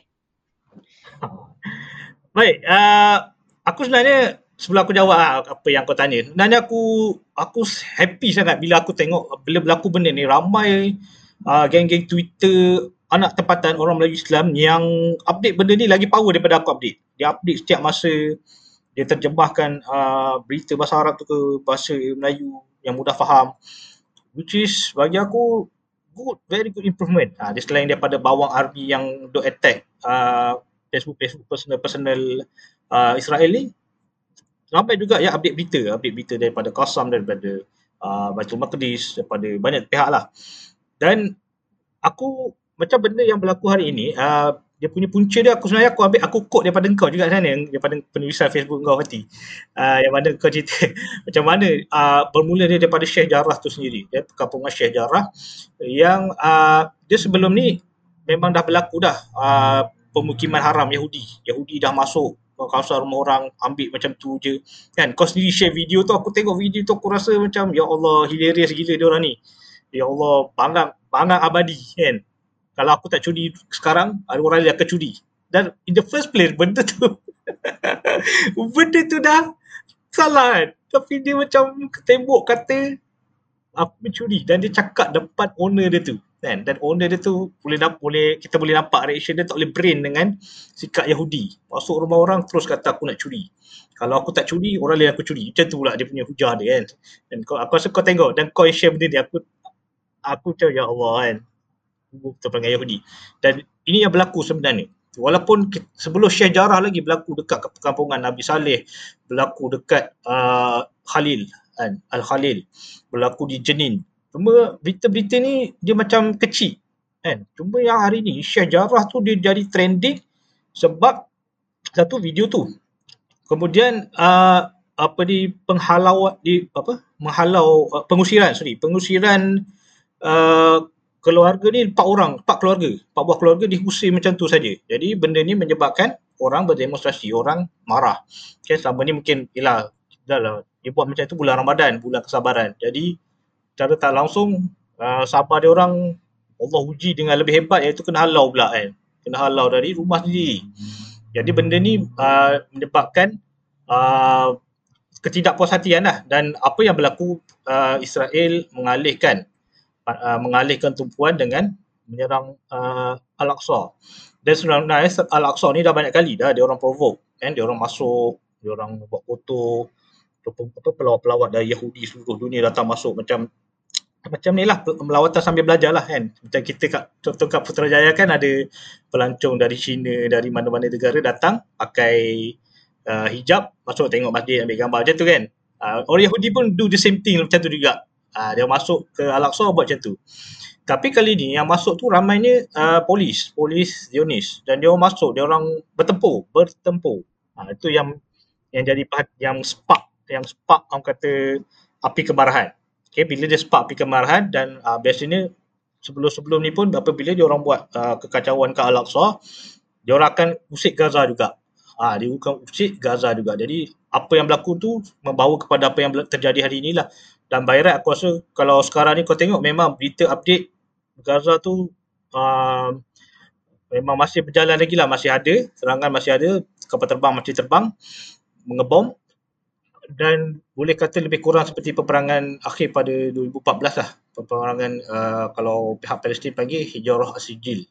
Baik, uh, aku sebenarnya sebelum aku jawab lah apa yang kau tanya. Sebenarnya aku aku happy sangat bila aku tengok bila berlaku benda ni ramai uh, geng-geng Twitter anak tempatan orang Melayu Islam yang update benda ni lagi power daripada aku update. Dia update setiap masa dia terjemahkan uh, berita bahasa Arab tu ke bahasa Melayu yang mudah faham. Which is bagi aku good, very good improvement. Uh, dia selain daripada bawang army yang duk attack uh, Facebook Facebook personal personal uh, Israel ni ramai juga yang update berita, update berita daripada Qasam daripada uh, Baitul Maqdis daripada banyak pihak lah. Dan aku macam benda yang berlaku hari ini, uh, dia punya punca dia aku sebenarnya aku ambil aku quote daripada kau juga sana daripada penulisan Facebook kau Fatih. Uh, yang mana kau cerita macam mana uh, bermula dia daripada Syekh Jarrah tu sendiri. Dia perkampungan Syekh Jarrah yang uh, dia sebelum ni memang dah berlaku dah uh, pemukiman haram Yahudi. Yahudi dah masuk kawasan rumah orang ambil macam tu je. Kan kau sendiri share video tu aku tengok video tu aku rasa macam ya Allah hilarious gila dia orang ni. Ya Allah bangang bangang abadi kan kalau aku tak curi sekarang, ada orang yang akan curi. Dan in the first place, benda tu, benda tu dah salah kan. Tapi dia macam tembok kata, aku mencuri. Dan dia cakap depan owner dia tu. Kan? Dan owner dia tu, boleh, boleh kita boleh nampak reaction dia tak boleh brain dengan sikap Yahudi. Masuk rumah orang, terus kata aku nak curi. Kalau aku tak curi, orang lain aku curi. Macam tu pula dia punya hujah dia kan. Dan kau, aku rasa kau tengok, dan kau share benda ni, aku aku macam ya Allah kan terperangai Yahudi. Dan ini yang berlaku sebenarnya. Walaupun sebelum Syekh Jarrah lagi berlaku dekat perkampungan Nabi Saleh, berlaku dekat uh, Khalil, kan? Al-Khalil, berlaku di Jenin. Berita-berita ni dia macam kecil. Kan? Cuma yang hari ni Syekh Jarrah tu dia jadi trending sebab satu video tu. Kemudian uh, apa di penghalau di apa menghalau uh, pengusiran sorry pengusiran uh, keluarga ni empat orang, empat keluarga, empat buah keluarga diusir macam tu saja. Jadi benda ni menyebabkan orang berdemonstrasi, orang marah. Okay, selama ni mungkin, ialah, dah lah, dia buat macam tu bulan Ramadan, bulan kesabaran. Jadi, cara tak langsung, uh, sabar dia orang, Allah uji dengan lebih hebat iaitu kena halau pula kan. Kena halau dari rumah sendiri. Jadi benda ni uh, menyebabkan uh, ketidakpuashatian lah. Dan apa yang berlaku uh, Israel mengalihkan uh, mengalihkan tumpuan dengan menyerang uh, Al-Aqsa. Dan sebenarnya Al-Aqsa ni dah banyak kali dah dia orang provoke kan dia orang masuk, dia orang buat apa pelawat-pelawat dari Yahudi seluruh dunia datang masuk macam macam ni lah melawatan sambil belajar lah kan macam kita kat contoh kat Putrajaya kan ada pelancong dari China dari mana-mana negara datang pakai uh, hijab masuk tengok masjid ambil gambar macam tu kan uh, orang Yahudi pun do the same thing macam tu juga Uh, dia masuk ke Al-Aqsa buat macam tu. Tapi kali ni yang masuk tu ramainya uh, polis, polis Zionis dan dia orang masuk, dia orang bertempur, bertempur. Ha, itu yang yang jadi yang spark, yang spark orang kata api kemarahan. Okay, bila dia spark api kemarahan dan uh, biasanya sebelum-sebelum ni pun apabila dia orang buat uh, kekacauan ke Al-Aqsa, dia orang akan usik Gaza juga. Ah, ha, dia akan usik Gaza juga. Jadi apa yang berlaku tu membawa kepada apa yang terjadi hari inilah dan Bayrat aku rasa kalau sekarang ni kau tengok memang berita update Gaza tu uh, memang masih berjalan lagi lah masih ada serangan masih ada kapal terbang masih terbang mengebom dan boleh kata lebih kurang seperti peperangan akhir pada 2014 lah. Peperangan uh, kalau pihak Palestin panggil Hijrah Asijil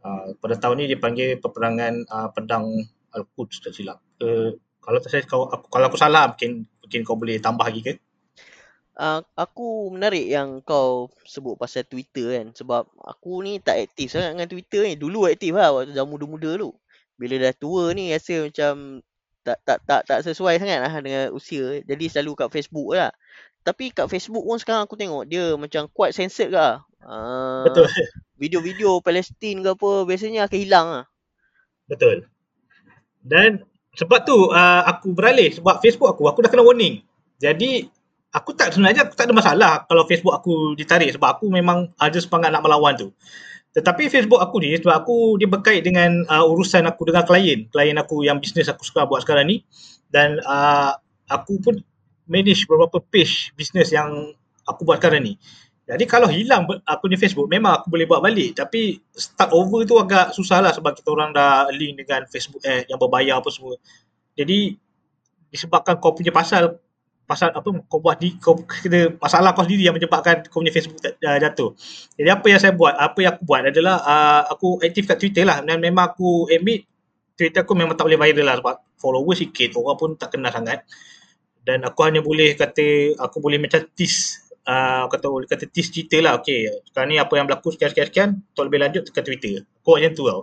uh, pada tahun ni dia panggil peperangan uh, pedang Al-Quds tak silap. Uh, kalau saya kalau aku, kalau aku salah mungkin mungkin kau boleh tambah lagi ke? Uh, aku menarik yang kau sebut pasal Twitter kan. Sebab aku ni tak aktif sangat dengan Twitter ni. Dulu aktif lah waktu zaman muda-muda dulu. Bila dah tua ni rasa macam tak tak tak tak sesuai sangat lah dengan usia. Jadi selalu kat Facebook lah. Tapi kat Facebook pun sekarang aku tengok dia macam kuat censored ke. Uh, Betul. Video-video Palestin ke apa biasanya akan hilang lah. Betul. Dan sebab tu uh, aku beralih sebab Facebook aku aku dah kena warning. Jadi aku tak sebenarnya aku tak ada masalah kalau Facebook aku ditarik sebab aku memang ada semangat nak melawan tu. Tetapi Facebook aku ni sebab aku dia berkait dengan uh, urusan aku dengan klien, klien aku yang bisnes aku suka buat sekarang ni dan uh, aku pun manage beberapa page bisnes yang aku buat sekarang ni. Jadi kalau hilang aku ni Facebook memang aku boleh buat balik tapi start over tu agak susah lah sebab kita orang dah link dengan Facebook ad yang berbayar apa semua. Jadi disebabkan kau punya pasal pasal apa kau buat di kau kena masalah kau sendiri yang menyebabkan kau punya Facebook uh, jatuh. Jadi apa yang saya buat, apa yang aku buat adalah uh, aku aktif kat Twitter lah dan memang aku admit Twitter aku memang tak boleh viral lah sebab followers sikit, orang pun tak kenal sangat. Dan aku hanya boleh kata aku boleh macam tease uh, kata boleh kata tease cerita lah okay sekarang ni apa yang berlaku sekian-sekian-sekian untuk lebih lanjut tekan Twitter buat macam tu tau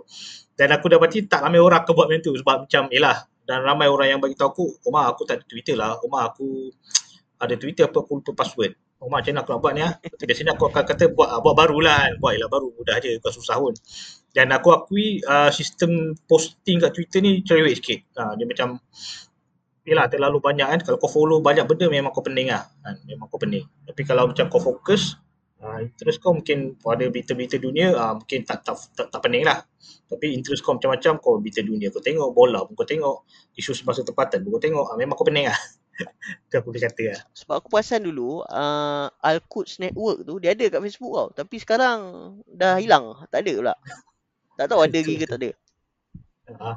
dan aku berarti tak ramai orang akan buat macam tu sebab macam yelah dan ramai orang yang bagi tahu aku Omar aku tak ada Twitter lah. Omar aku ada Twitter apa aku lupa password. Omar macam mana aku nak buat ni lah biasanya aku akan kata buat buat baru lah kan. Buat yelah baru mudah je bukan susah pun. Dan aku akui uh, sistem posting kat Twitter ni cerewet sikit. Uh, dia macam yelah terlalu banyak kan. Kalau kau follow banyak benda memang kau pening lah. Kan? memang kau pening. Tapi kalau macam kau fokus uh, interest kau mungkin pada berita-berita dunia uh, mungkin tak, tak, tak, tak pening lah. Tapi interest kau macam-macam kau berita dunia kau tengok bola pun kau tengok isu semasa tempatan pun kau tengok uh, memang kau pening lah. Tu aku boleh kata lah. Sebab aku perasan dulu uh, Al-Quds Network tu dia ada kat Facebook tau. Tapi sekarang dah hilang. Tak ada pula. Tak tahu ada lagi ke tak ada. Uh,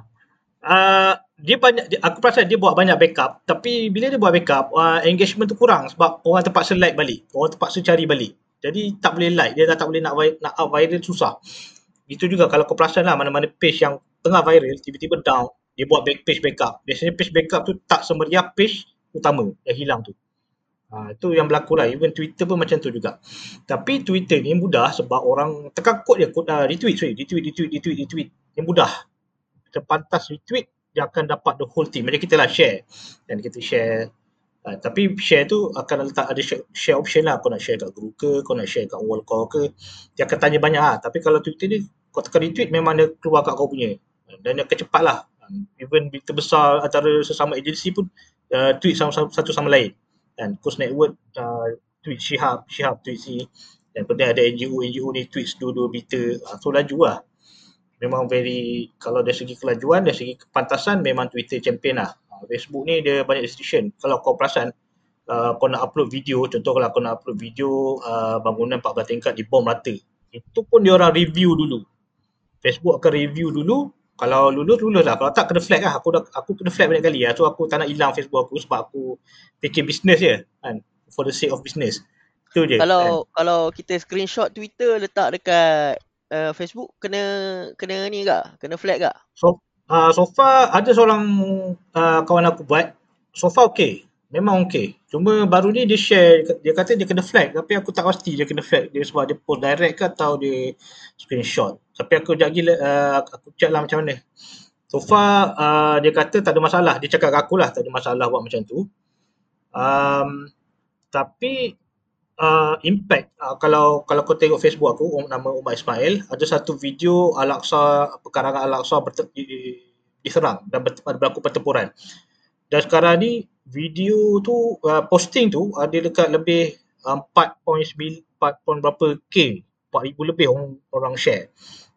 uh, dia banyak dia, aku perasan dia buat banyak backup. Tapi bila dia buat backup uh, engagement tu kurang sebab orang terpaksa like balik. Orang terpaksa cari balik jadi tak boleh like dia dah tak boleh nak nak up viral susah itu juga kalau kau perasan lah mana-mana page yang tengah viral tiba-tiba down dia buat back page backup biasanya page backup tu tak semeriah page utama yang hilang tu Ha, itu yang berlaku lah. Even Twitter pun macam tu juga. Tapi Twitter ni mudah sebab orang tekan kod dia, kod, uh, retweet, sorry, retweet, retweet, retweet, retweet. Yang mudah. Terpantas retweet, dia akan dapat the whole thing. Macam kita lah share. Dan kita share. Uh, tapi share tu akan letak ada share, share option lah. Kau nak share kat group ke, kau nak share kat wall kau ke. Dia akan tanya banyak lah. Tapi kalau Twitter ni, kau tekan retweet memang dia keluar kat kau punya. Dan dia akan cepat lah. Even berita besar antara sesama agensi pun uh, tweet sama, sama, satu sama lain. Dan Coast Network uh, tweet Shihab, Shihab tweet si. Dan kemudian ada NGO, NGO ni tweet dua-dua berita. Uh, so laju lah memang very kalau dari segi kelajuan dari segi kepantasan memang Twitter champion lah Facebook ni dia banyak restriction. Kalau kau perasan uh, kau nak upload video contoh kalau kau nak upload video uh, bangunan 14 tingkat di bom rata. Itu pun dia orang review dulu. Facebook akan review dulu. Kalau lulus lulus lah. Kalau tak kena flag lah. Aku dah aku kena flag banyak kali. Lah so aku tak nak hilang Facebook aku sebab aku fikir business je kan. For the sake of business. Tu je kalau kan? kalau kita screenshot Twitter letak dekat uh, Facebook kena kena ni ke? Kena flag ke? So uh, so far ada seorang uh, kawan aku buat so far okey. Memang okey. Cuma baru ni dia share dia kata dia kena flag tapi aku tak pasti dia kena flag dia sebab dia post direct ke atau dia screenshot. Tapi aku jap gila uh, aku check lah macam mana. So far uh, dia kata tak ada masalah. Dia cakap kat aku lah tak ada masalah buat macam tu. Um, tapi uh, impact uh, kalau kalau kau tengok Facebook aku um, nama Umar Ismail ada satu video Al-Aqsa perkarangan Al-Aqsa diserang dan berlaku pertempuran. Dan sekarang ni video tu uh, posting tu ada dekat lebih uh, 4.9 4. berapa k 4000 lebih orang, orang share.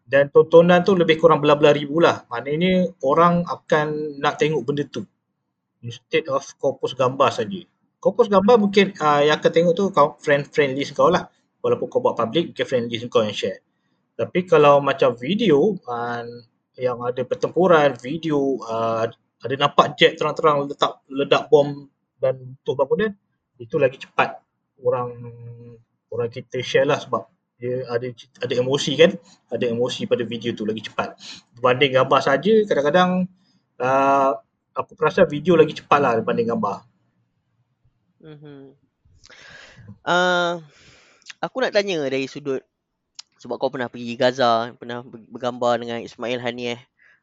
Dan tontonan tu lebih kurang belah-belah ribu lah. Maknanya orang akan nak tengok benda tu. Instead of kau post gambar saja kau post gambar mungkin uh, yang akan tengok tu kau friend friend list kau lah. Walaupun kau buat public mungkin friend list kau yang share. Tapi kalau macam video uh, yang ada pertempuran video uh, ada nampak jet terang-terang letak ledak bom dan tu bangunan itu lagi cepat orang orang kita share lah sebab dia ada ada emosi kan? Ada emosi pada video tu lagi cepat. Berbanding gambar saja kadang-kadang uh, aku rasa video lagi cepat lah berbanding gambar Mhm. Uh, aku nak tanya dari sudut sebab kau pernah pergi Gaza, pernah bergambar dengan Ismail Hanieh.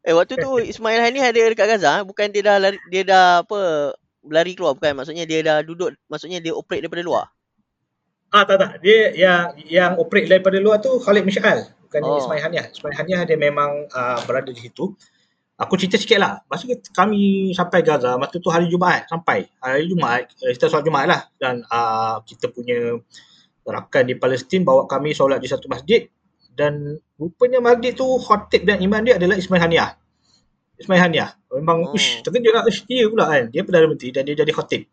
Eh waktu tu Ismail Hani ada dekat Gaza, eh? bukan dia dah lari, dia dah apa lari keluar bukan? Maksudnya dia dah duduk, maksudnya dia operate daripada luar. Ah tak tak. Dia yang yang operate daripada luar tu Khalid Mishal. Bukan Oh. Ismail Haniah. Ismail Haniah dia memang uh, berada di situ. Aku cerita sikit lah. Masa kami sampai Gaza, masa tu hari Jumaat sampai. Hari Jumaat, eh, kita solat Jumaat lah. Dan uh, kita punya rakan di Palestin bawa kami solat di satu masjid. Dan rupanya masjid tu khotib dan imam dia adalah Ismail Haniah. Ismail Haniah. Memang, oh. ush, terkejut lah. Ush, dia pula kan. Dia Perdana Menteri dan dia jadi khotib.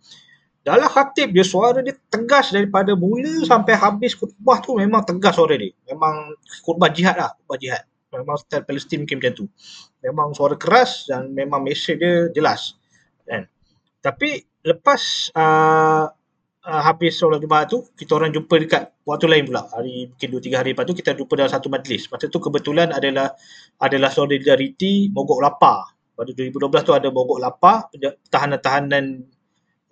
Dalam khatib dia suara dia tegas daripada mula sampai habis khutbah tu memang tegas suara dia. Memang khutbah jihad lah, khutbah jihad. Memang style Palestin mungkin macam tu. Memang suara keras dan memang mesej dia jelas. Kan? Tapi lepas uh, uh, habis solat Jumaat tu, kita orang jumpa dekat waktu lain pula. Hari mungkin 2 3 hari lepas tu kita jumpa dalam satu majlis. Masa tu kebetulan adalah adalah solidariti mogok lapar. Pada 2012 tu ada mogok lapar, tahanan-tahanan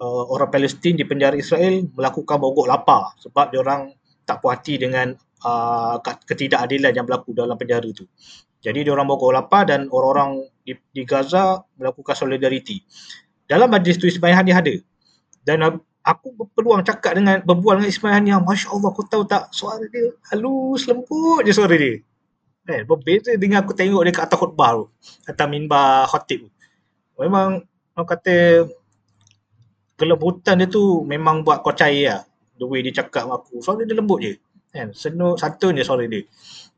uh, orang Palestin di penjara Israel melakukan mogok lapar sebab dia orang tak puas hati dengan uh, ketidakadilan yang berlaku dalam penjara tu. Jadi dia orang mogok lapar dan orang-orang di, di Gaza melakukan solidariti. Dalam majlis tu Ismail Hani ada. Dan aku berpeluang cakap dengan berbual dengan Ismail Hani, Masya Allah kau tahu tak suara dia halus lembut je suara dia. Eh, berbeza dengan aku tengok dia kat atas khutbah tu. Atas minbar khatib tu. Memang orang kata kelembutan dia tu memang buat kau cair lah. The way dia cakap dengan aku. Suara dia lembut je. Kan? Senuk, santun je suara dia.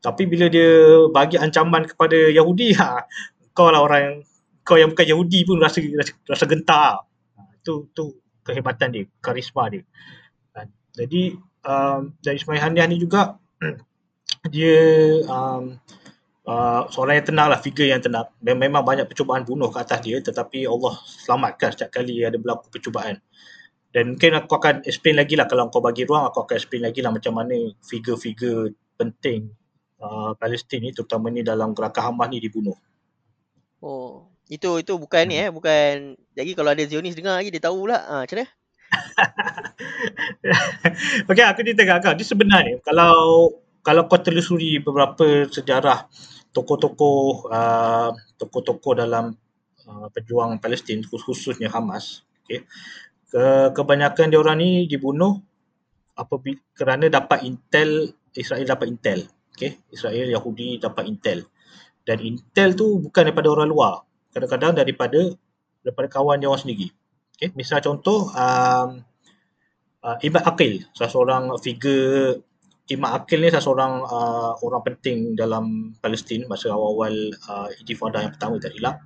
Tapi bila dia bagi ancaman kepada Yahudi, ha, kau lah orang kau yang bukan Yahudi pun rasa rasa, rasa gentar. Ha, tu tu kehebatan dia, karisma dia. Ha, jadi um, dari Ismail Haniah ni juga dia um, uh, seorang yang tenang lah, figure yang tenang. Mem- Memang banyak percubaan bunuh ke atas dia tetapi Allah selamatkan setiap kali ada berlaku percubaan. Dan mungkin aku akan explain lagi lah kalau kau bagi ruang aku akan explain lagi lah macam mana figure-figure penting uh, Palestin ni terutama ni dalam gerakan Hamas ni dibunuh. Oh, itu itu bukan ni eh, bukan. Jadi kalau ada Zionis dengar lagi dia tahu pula. Ha, macam mana? Okey, aku cerita kat kau. Dia sebenarnya kalau kalau kau telusuri beberapa sejarah tokoh-tokoh uh, tokoh-tokoh dalam uh, pejuang Palestin khususnya Hamas, okey. Ke, kebanyakan dia orang ni dibunuh apabila kerana dapat intel Israel dapat intel. Okey, Israel Yahudi dapat intel. Dan intel tu bukan daripada orang luar. Kadang-kadang daripada daripada kawan dia orang sendiri. Okey, misal contoh um, uh, Imad Aqil, salah seorang figure Imad Aqil ni salah seorang uh, orang penting dalam Palestin masa awal-awal uh, intifada yang pertama tak silap.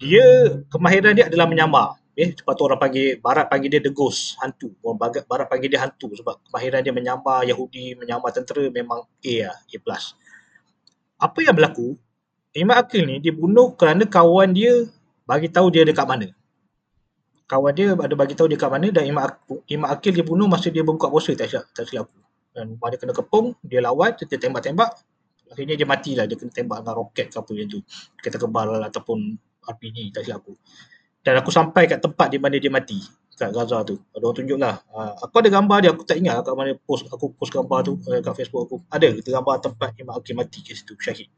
Dia kemahiran dia adalah menyamar. Eh, sebab tu orang panggil barat panggil dia the ghost, hantu. Orang barat, barat panggil dia hantu sebab kemahiran dia menyamar Yahudi, menyamar tentera memang A lah, A+. Apa yang berlaku? Imad Aqil ni dia bunuh kerana kawan dia bagi tahu dia dekat mana kawan dia ada bagi tahu dia kat mana dan Imam, Ak- Imam Akil dia bunuh masa dia berbuka puasa tak silap, tak silap. Dan dia kena kepung, dia lawan, dia tembak-tembak. Akhirnya dia matilah, dia kena tembak dengan roket ke apa yang tu. Kereta kebal ataupun RPG, tak silap aku. Dan aku sampai kat tempat di mana dia mati, kat Gaza tu. Ada orang tunjuk lah. Uh, aku ada gambar dia, aku tak ingat kat mana post, aku post gambar tu uh, kat Facebook aku. Ada gambar tempat Imam Akil mati kat situ, syahid.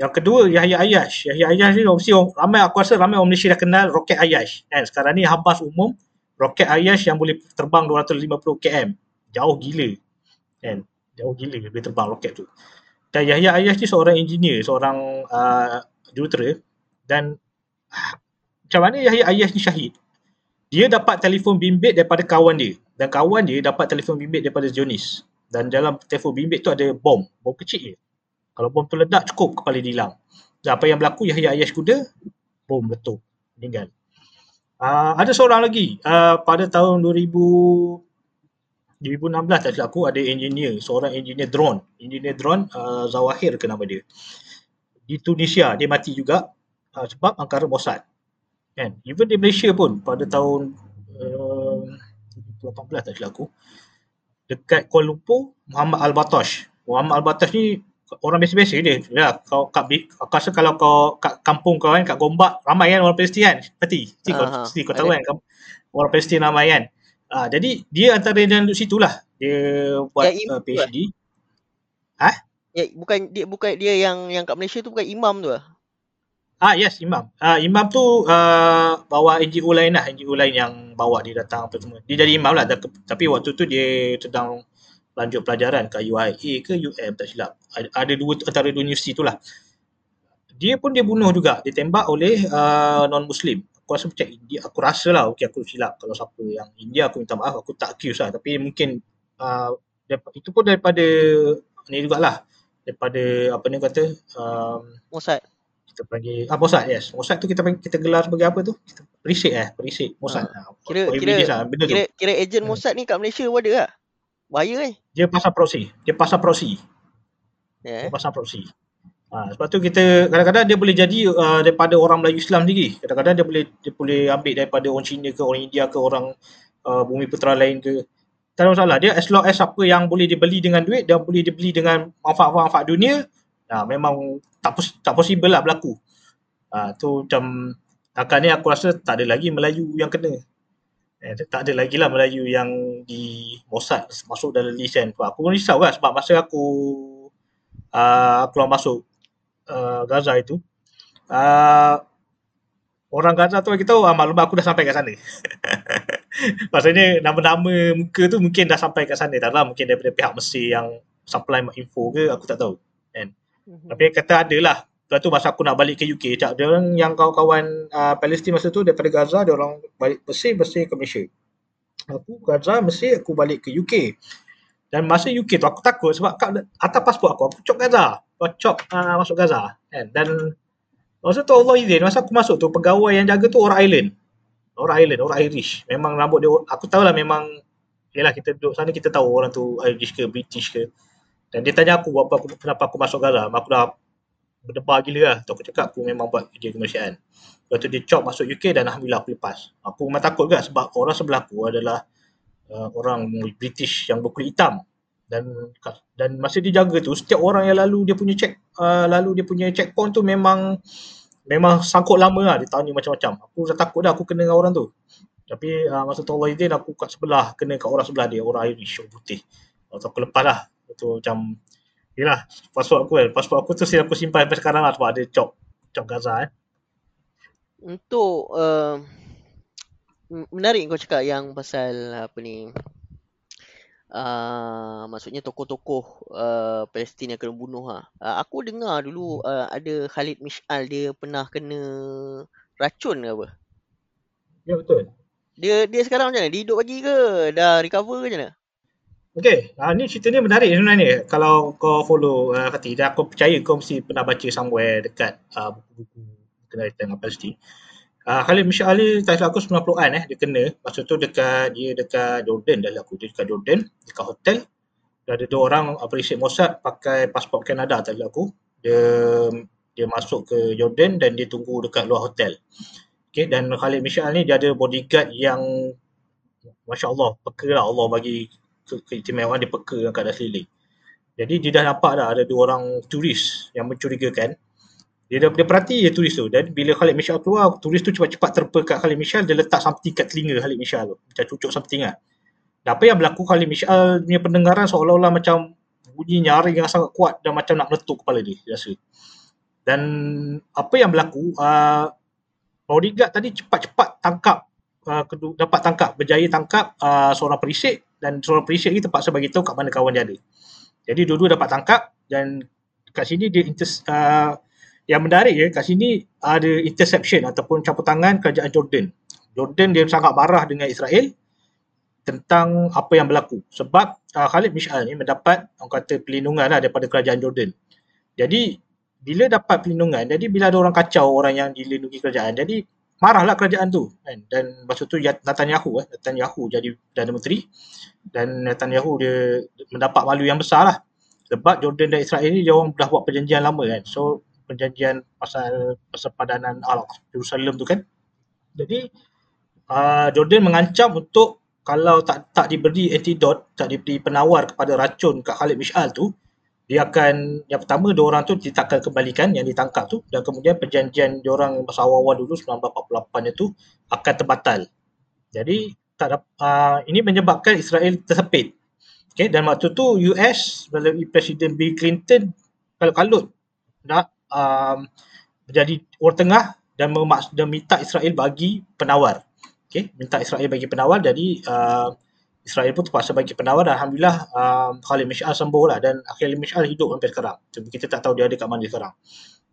Yang kedua Yahya Ayash. Yahya Ayash ni mesti orang, ramai aku rasa ramai orang Malaysia dah kenal roket Ayash. Kan sekarang ni habas umum roket Ayash yang boleh terbang 250 km. Jauh gila. Kan? Jauh gila boleh terbang roket tu. Dan Yahya Ayash ni seorang engineer, seorang uh, jurutera dan ah, macam mana Yahya Ayash ni syahid? Dia dapat telefon bimbit daripada kawan dia dan kawan dia dapat telefon bimbit daripada Zionis. Dan dalam telefon bimbit tu ada bom, bom kecil je. Kalau bom tu ledak cukup kepala dia hilang. Dan apa yang berlaku Yahya Ayash kuda, bom meletup, meninggal. Uh, ada seorang lagi uh, pada tahun 2000 2016 tak silap aku ada engineer, seorang engineer drone. Engineer drone uh, Zawahir ke nama dia. Di Tunisia dia mati juga uh, sebab angkara Mossad. Kan? Even di Malaysia pun pada tahun uh, 2018 tak silap aku dekat Kuala Lumpur Muhammad Al-Batosh. Muhammad Al-Batosh ni orang biasa-biasa dia. Ya, kau kat aku rasa kalau kau kat kampung kau kan kat Gombak ramai kan orang Palestin kan. Pasti. Mesti kau, mesti kau tahu kan orang Palestin ramai kan. Ah, jadi dia antara yang duduk situ lah. Dia buat Yang uh, tu lah. PhD. Ya, bukan dia bukan dia yang yang kat Malaysia tu bukan imam tu lah. Ah yes imam. Ah imam tu uh, bawa NGO lain lah, NGO lain yang bawa dia datang apa semua. Dia jadi imam lah tapi waktu tu dia sedang lanjut pelajaran ke UIA ke UM tak silap. Ada, dua antara dua universiti tu lah. Dia pun dia bunuh juga, ditembak oleh uh, non muslim. Aku rasa macam India, aku rasa lah okay, aku silap kalau siapa yang India aku minta maaf aku tak accuse lah tapi mungkin uh, itu pun daripada ni jugalah daripada apa ni kata um, Mossad kita panggil ah Mossad yes Mossad tu kita panggil, kita gelar sebagai apa tu kita perisik eh perisik Mossad ha. kira kira, lah, kira kira ejen hmm. Mossad ni kat Malaysia pun ada lah bahaya eh dia pasal proxy dia pasal proxy yeah. dia pasal proxy Ha, sebab tu kita kadang-kadang dia boleh jadi uh, daripada orang Melayu Islam sendiri. Kadang-kadang dia boleh dia boleh ambil daripada orang Cina ke orang India ke orang uh, bumi putera lain ke. Tak ada masalah. Dia as long as apa yang boleh dibeli dengan duit dan boleh dibeli dengan manfaat-manfaat dunia, Nah, memang tak pos- tak possible lah berlaku. Ah tu macam takkan ni aku rasa tak ada lagi Melayu yang kena. Eh, tak ada lagi lah Melayu yang di Mossad masuk dalam list kan. Aku pun risau kan sebab masa aku uh, keluar masuk uh, Gaza itu uh, orang Gaza tu kita tahu uh, maklum aku dah sampai kat sana. Maksudnya nama-nama muka tu mungkin dah sampai kat sana. Tak lah mungkin daripada pihak Mesir yang supply info ke aku tak tahu. Kan? Mm-hmm. Tapi kata ada lah. Lepas tu masa aku nak balik ke UK, cak dia orang yang kawan-kawan uh, Palestin masa tu daripada Gaza, dia orang balik Mesir ke Malaysia. Aku Gaza, Mesir, aku balik ke UK. Dan masa UK tu aku takut sebab kat atas pasport aku, aku cop Gaza. Aku cop uh, masuk Gaza. Kan? Dan masa tu Allah izin, masa aku masuk tu, pegawai yang jaga tu orang island. Orang island, orang Irish. Memang rambut dia, aku tahu lah memang, yelah kita duduk sana kita tahu orang tu Irish ke British ke. Dan dia tanya aku apa aku, kenapa aku masuk Gaza. Aku dah berdebar gila lah. Tu aku cakap aku memang buat kerja kemanusiaan. Lepas tu dia chop masuk UK dan Alhamdulillah aku lepas. Aku memang takut juga sebab orang sebelah aku adalah uh, orang British yang berkulit hitam. Dan dan masa dia jaga tu setiap orang yang lalu dia punya check uh, lalu dia punya checkpoint tu memang memang sangkut lama lah dia tanya macam-macam. Aku dah takut dah aku kena dengan orang tu. Tapi uh, masa tu Allah izin aku kat sebelah kena kat orang sebelah dia orang Irish orang putih. Lepas aku lepas lah tu macam Yelah, pasport aku kan. Pasport aku tu aku simpan sampai sekarang lah sebab ada cop, cop Gaza eh. Untuk uh, menarik kau cakap yang pasal apa ni uh, maksudnya tokoh-tokoh uh, Palestin yang kena bunuh lah. Uh, aku dengar dulu uh, ada Khalid Mish'al dia pernah kena racun ke apa? Ya betul. Dia dia sekarang macam mana? Dia hidup lagi ke? Dah recover ke macam mana? Okay, uh, ni cerita ni menarik sebenarnya. Kalau kau follow uh, Fatih, dan aku percaya kau mesti pernah baca somewhere dekat uh, buku-buku kena dengan Palestin. Uh, Khalid Misha Ali, tak salah aku 90-an eh, dia kena. Masa tu dekat, dia dekat Jordan dah aku. Dia dekat Jordan, dekat hotel. Dia ada dua orang appreciate Mossad pakai pasport Kanada tak aku. Dia dia masuk ke Jordan dan dia tunggu dekat luar hotel. Okay, dan Khalid Misha ni dia ada bodyguard yang Masya Allah, peka lah Allah bagi ke keistimewaan dia peka kat atas seliling. Jadi dia dah nampak dah ada dua orang turis yang mencurigakan. Dia dah dia perhati je turis tu. Dan bila Khalid Mishal keluar, turis tu cepat-cepat terpekat Khalid Mishal, dia letak something kat telinga Khalid Mishal tu. Macam cucuk something lah. Dan apa yang berlaku Khalid Mishal punya pendengaran seolah-olah macam bunyi nyaring yang sangat kuat dan macam nak meletup kepala dia, dia rasa. Dan apa yang berlaku, uh, bodyguard tadi cepat-cepat tangkap uh, dapat tangkap, berjaya tangkap uh, seorang perisik dan seorang perisik ni terpaksa bagi tahu kat mana kawan dia ada. Jadi dua-dua dapat tangkap dan kat sini dia inter, uh, yang menarik ya kat sini ada interception ataupun campur tangan kerajaan Jordan. Jordan dia sangat marah dengan Israel tentang apa yang berlaku sebab uh, Khalid Mish'al ni mendapat orang kata perlindungan lah daripada kerajaan Jordan. Jadi bila dapat perlindungan, jadi bila ada orang kacau orang yang dilindungi kerajaan, jadi marahlah kerajaan tu. Kan? Dan masa tu Netanyahu eh. Netanyahu jadi Perdana Menteri. Dan Netanyahu dia mendapat malu yang besar lah. Sebab Jordan dan Israel ni dia orang dah buat perjanjian lama kan? So perjanjian pasal persepadanan Al-Aqsa Jerusalem tu kan? Jadi uh, Jordan mengancam untuk kalau tak tak diberi antidot tak diberi penawar kepada racun kat Khalid Mish'al tu dia akan yang pertama dua orang tu kita akan kembalikan yang ditangkap tu dan kemudian perjanjian dia orang masa awal-awal dulu 1948 itu akan terbatal. Jadi tak ada, uh, ini menyebabkan Israel tersepit. Okay, dan waktu tu US melalui Presiden Bill Clinton kalau kalut nak um, menjadi orang tengah dan memaks dan minta Israel bagi penawar. Okey, minta Israel bagi penawar jadi uh, Israel pun terpaksa bagi penawar dan Alhamdulillah uh, Khalid Mish'al sembuh lah dan Khalid Mish'al hidup sampai sekarang. Cuma kita tak tahu dia ada kat mana sekarang.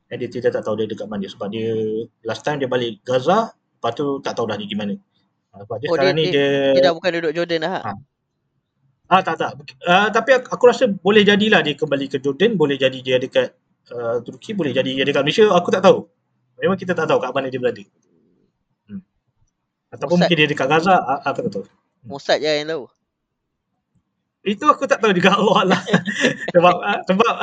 Dan dia tidak tak tahu dia dekat mana sebab dia last time dia balik Gaza lepas tu tak tahu dah dia gimana. Uh, sebab dia Oh, sekarang dia, ni dia, dia, dia dah bukan duduk Jordan dah. Ha. Ah tak tak. Uh, tapi aku, aku rasa boleh jadilah dia kembali ke Jordan, boleh jadi dia dekat uh, Turki, boleh jadi dia dekat Malaysia, aku tak tahu. Memang kita tak tahu kat mana dia berada. Hmm. Ataupun Mossad. mungkin dia dekat Gaza, ah, aku tak tahu. Mossad je yang tahu. Itu aku tak tahu juga Allah lah. sebab ah, sebab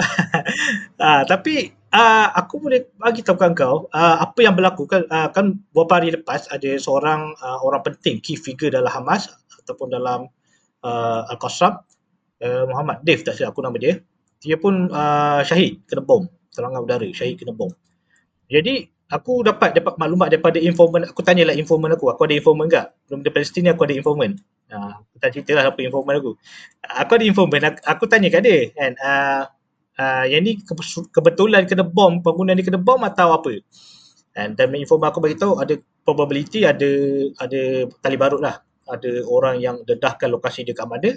ah, tapi ah, aku boleh bagi tahu kat kau ah, apa yang berlaku kan ah, kan beberapa hari lepas ada seorang ah, orang penting key figure dalam Hamas ataupun dalam uh, Al-Qassam uh, Muhammad Dave tak silap aku nama dia dia pun uh, syahid kena bom serangan udara syahid kena bom jadi aku dapat dapat maklumat daripada informan aku tanyalah informan aku aku ada informan enggak belum di Palestin aku ada informan uh, aku tak cerita lah apa informan aku. Aku ada informan aku, aku tanya kat dia kan uh, uh, yang ni ke- kebetulan kena bom bangunan ni kena bom atau apa? Dan dan informan aku bagi tahu ada probability ada ada tali barut lah. Ada orang yang dedahkan lokasi dia kat mana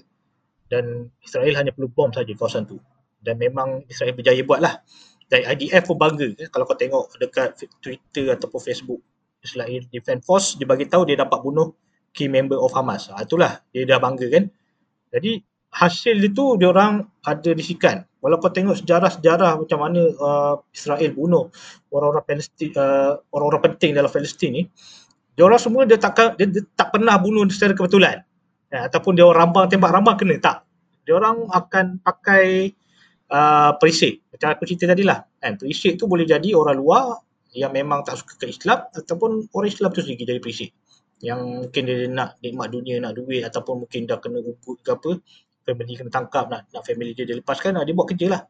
dan Israel hanya perlu bom saja kawasan tu. Dan memang Israel berjaya buat lah dan IDF pun bangga eh, kalau kau tengok dekat Twitter ataupun Facebook? Israel Defense Force dia bagi tahu dia dapat bunuh key member of Hamas. Ha, itulah. Dia dah bangga kan? Jadi hasil itu dia orang ada risikan kalau kau tengok sejarah-sejarah macam mana uh, Israel bunuh orang-orang Palestin uh, orang-orang penting dalam Palestin ni dia orang semua dia tak dia, dia tak pernah bunuh secara kebetulan. Ya, ataupun dia orang rambang tembak rambang kena tak. Dia orang akan pakai uh, perisik macam aku cerita tadi lah kan? Perisik tu boleh jadi orang luar yang memang tak suka ke Islam ataupun orang Islam tu sendiri jadi perisik. Yang mungkin dia nak nikmat dunia nak duit ataupun mungkin dah kena ubud ke apa family kena tangkap nak nak family dia dia lepaskan dia buat kerja lah.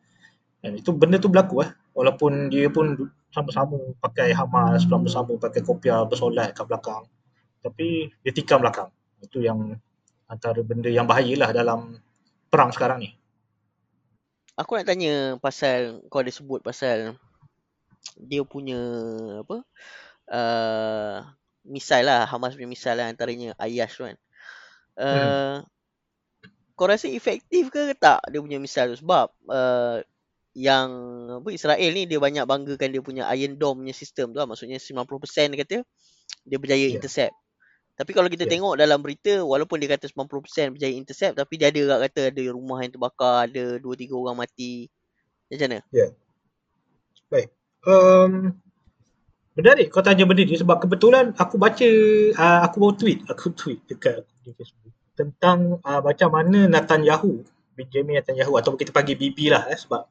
Dan itu benda tu berlaku lah walaupun dia pun sama-sama pakai Hamas sama-sama pakai kopiah bersolat kat belakang. Tapi dia tikam belakang. Itu yang antara benda yang bahayalah dalam perang sekarang ni Aku nak tanya pasal kau ada sebut pasal dia punya apa? Uh, misal lah Hamas punya misal lah antaranya Ayash kan. Uh, Hmm. Kau rasa efektif ke tak dia punya misal tu sebab uh, yang apa Israel ni dia banyak banggakan dia punya Iron Dome punya sistem tu lah. Maksudnya 90% dia kata dia berjaya Ya. intercept. Tapi kalau kita Ya. tengok dalam berita walaupun dia kata 90% berjaya intercept tapi dia ada juga kata ada rumah yang terbakar, ada 2 3 orang mati. Macam mana? Um, menarik kau tanya benda ni sebab kebetulan aku baca uh, aku baru tweet aku tweet dekat di Facebook tentang uh, macam mana Netanyahu Benjamin Netanyahu atau kita panggil Bibi lah eh, sebab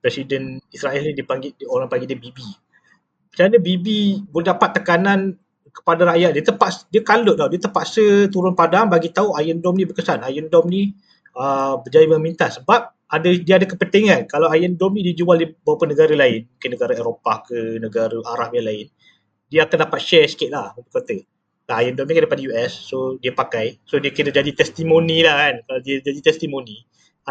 Presiden Israel ni dipanggil orang panggil dia Bibi macam mana Bibi boleh dapat tekanan kepada rakyat. Dia terpaksa dia kalut tau. Dia terpaksa turun padang bagi tahu Iron Dome ni berkesan. Iron Dome ni uh, berjaya meminta sebab ada dia ada kepentingan. Kalau Iron Dome ni dijual di beberapa negara lain mungkin negara Eropah ke negara Arab yang lain dia akan dapat share sikit lah kata nah, Iron Dome ni kan daripada US so dia pakai. So dia kira jadi testimoni lah kan. Kalau dia jadi testimoni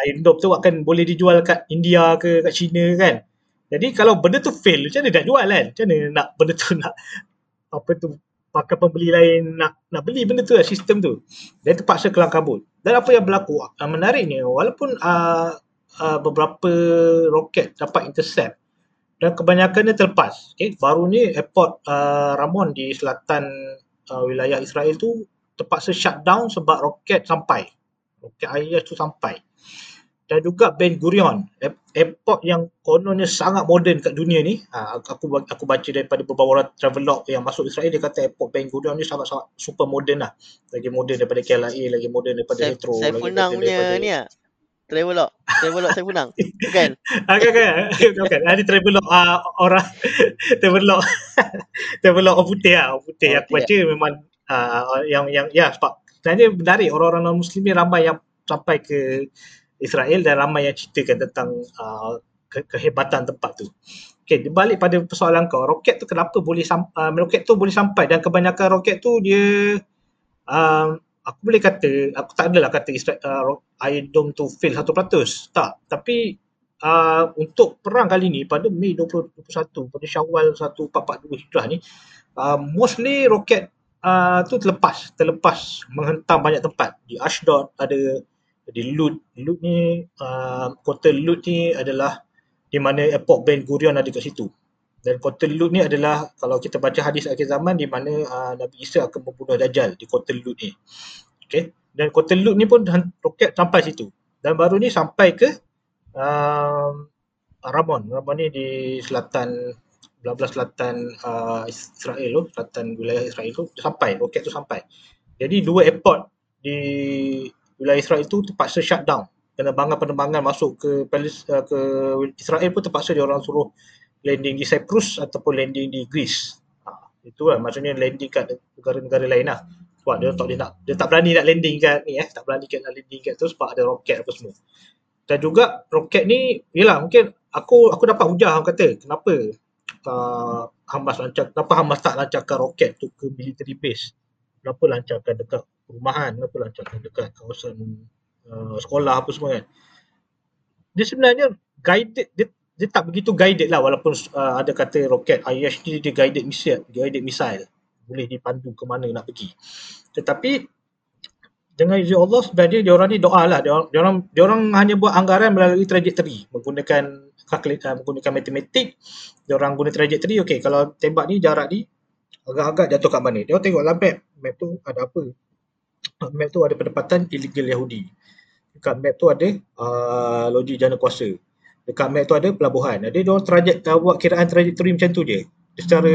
Iron Dome tu akan boleh dijual kat India ke kat China kan. Jadi kalau benda tu fail macam mana nak jual kan? Macam mana nak benda tu nak apa tu pakai pembeli lain nak nak beli benda tu lah sistem tu. Dia terpaksa kelang kabut. Dan apa yang berlaku uh, menariknya walaupun uh, uh, beberapa roket dapat intercept dan kebanyakannya terlepas. Okay? baru ni airport uh, Ramon di selatan uh, wilayah Israel tu terpaksa shutdown sebab roket sampai. Roket IS tu sampai dan juga Ben Gurion air- airport yang kononnya sangat moden kat dunia ni ha, aku aku baca daripada beberapa orang travelog yang masuk Israel dia kata airport Ben Gurion ni sangat-sangat super moden lah lagi moden daripada KLIA lagi moden daripada Saya Heathrow saya lagi punang punya daripada ni ah. Travelog. Travelog saya punang. Bukan? Ah, kan kan kan kan ada travelog uh, orang travelog travelog orang putih lah orang putih aku baca memang uh, yang yang ya sebab sebenarnya menarik orang-orang non muslim ni ramai yang sampai ke Israel dan ramai yang ceritakan tentang uh, ke- kehebatan tempat tu. Okey, balik pada persoalan kau, roket tu kenapa boleh sam- uh, roket tu boleh sampai dan kebanyakan roket tu dia um, aku boleh kata aku tak adalah kata Israel, uh, Iron Dome tu fail 100%. Tak, tapi uh, untuk perang kali ni pada Mei 2021 pada Syawal 1442 Hijrah ni uh, mostly roket uh, tu terlepas terlepas menghentam banyak tempat di Ashdod ada di Lut Lut ni uh, kota Lut ni adalah di mana airport Ben Gurion ada kat situ dan kota Lut ni adalah kalau kita baca hadis akhir zaman di mana uh, Nabi Isa akan membunuh Dajjal di kota Lut ni okay? dan kota Lut ni pun roket sampai situ dan baru ni sampai ke uh, Ramon Ramon ni di selatan belah-belah selatan uh, Israel tu, selatan wilayah Israel tu sampai, roket tu sampai. Jadi dua airport di wilayah Israel tu terpaksa shutdown. Penerbangan-penerbangan masuk ke Palis, uh, ke Israel pun terpaksa dia orang suruh landing di Cyprus ataupun landing di Greece. Ha, lah maksudnya landing kat negara-negara lain lah. Sebab dia tak, dia, nak, dia tak berani nak landing kat ni eh. Tak berani nak landing kat tu sebab ada roket apa semua. Dan juga roket ni, yelah mungkin aku aku dapat hujah orang kata kenapa uh, Hamas lancar kenapa Hamas tak lancarkan roket tu ke military base kenapa lancarkan dekat perumahan kenapa lancarkan dekat kawasan uh, sekolah apa semua kan. Dia sebenarnya guided dia, dia tak begitu guided lah walaupun uh, ada kata roket IHD dia guided missile guided missile. Boleh dipandu ke mana nak pergi. Tetapi dengan izin Allah sebenarnya dia orang ni doa lah. Dia orang, dia orang hanya buat anggaran melalui trajectory menggunakan kalkulator menggunakan matematik. Dia orang guna trajectory okey kalau tembak ni jarak ni agak-agak jatuh kat mana. Dia orang tengok lah map map tu ada apa map tu ada pendapatan illegal Yahudi dekat map tu ada uh, loji jana kuasa dekat map tu ada pelabuhan jadi dia orang trajek buat kiraan trajectory macam tu je dia secara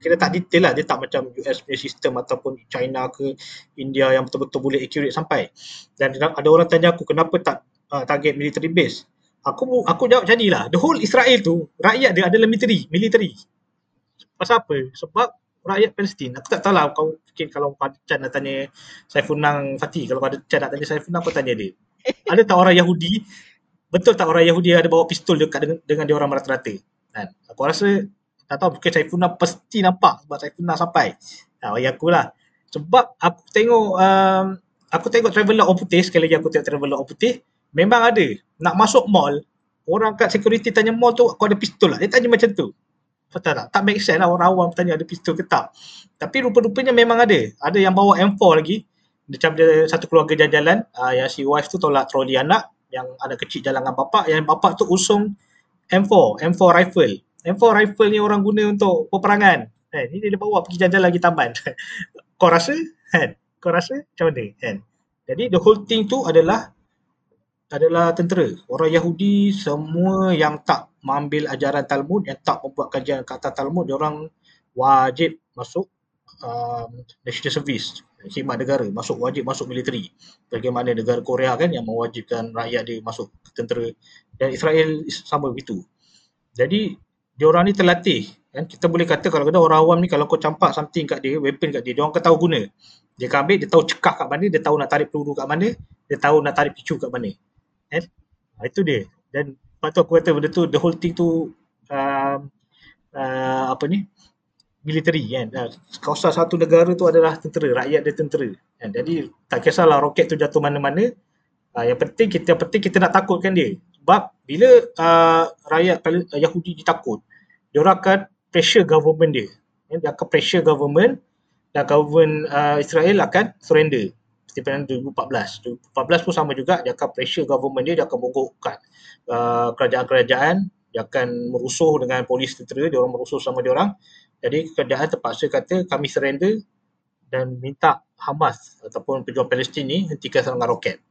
kira tak detail lah dia tak macam US punya sistem ataupun China ke India yang betul-betul boleh accurate sampai dan ada orang tanya aku kenapa tak uh, target military base aku aku jawab macam ni lah. The whole Israel tu, rakyat dia adalah military. military. Pasal apa? Sebab rakyat Palestin. Aku tak tahu lah kau fikir kalau pada Chan nak tanya Saifunang Fatih. Kalau pada Chan nak tanya Saifunang, kau tanya dia. Ada tak orang Yahudi, betul tak orang Yahudi ada bawa pistol dekat dengan, dengan dia orang merata-rata? Kan? Aku rasa, tak tahu mungkin Saifunang pasti nampak sebab Saifunang sampai. Nah, bagi aku lah. Sebab aku tengok, um, aku tengok traveler orang putih, sekali lagi aku tengok traveler orang putih, memang ada nak masuk mall orang kat security tanya mall tu kau ada pistol lah dia tanya macam tu betul tak? Tak make sense lah orang awam tanya ada pistol ke tak. Tapi rupa-rupanya memang ada. Ada yang bawa M4 lagi. Macam dia satu keluarga jalan-jalan. Uh, yang si wife tu tolak troli anak yang ada kecil jalan dengan bapak. Yang bapak tu usung M4 M4 rifle. M4 rifle ni orang guna untuk peperangan. Eh, ni dia bawa pergi jalan-jalan lagi taman kau rasa? Kan? Kau rasa? Macam mana? Kan? Jadi the whole thing tu adalah adalah tentera. Orang Yahudi semua yang tak mengambil ajaran Talmud, yang tak membuat kajian kata Talmud, orang wajib masuk um, national service, khidmat negara, masuk wajib masuk militeri. Bagaimana negara Korea kan yang mewajibkan rakyat dia masuk tentera dan Israel sama begitu. Jadi dia orang ni terlatih kan kita boleh kata kalau ada orang awam ni kalau kau campak something kat dia weapon kat dia dia orang tahu guna dia akan ambil dia tahu cekak kat mana dia tahu nak tarik peluru kat mana dia tahu nak tarik picu kat mana kan uh, itu dia. Dan lepas tu aku kata benda tu the whole thing tu uh, uh, apa ni? Military kan? Uh, kawasan satu negara tu adalah tentera rakyat dia tentera. Kan? Jadi tak kisahlah roket tu jatuh mana-mana. Uh, yang penting kita yang penting kita nak takutkan dia. Sebab bila uh, rakyat Yahudi ditakut dia orang akan pressure government dia. Kan? dia akan pressure government dan government uh, Israel akan surrender seperti 2014. 2014 pun sama juga, dia akan pressure government dia, dia akan mogokkan uh, kerajaan-kerajaan, dia akan merusuh dengan polis tentera, dia orang merusuh sama dia orang. Jadi kerajaan terpaksa kata kami surrender dan minta Hamas ataupun pejuang Palestin ni hentikan serangan roket.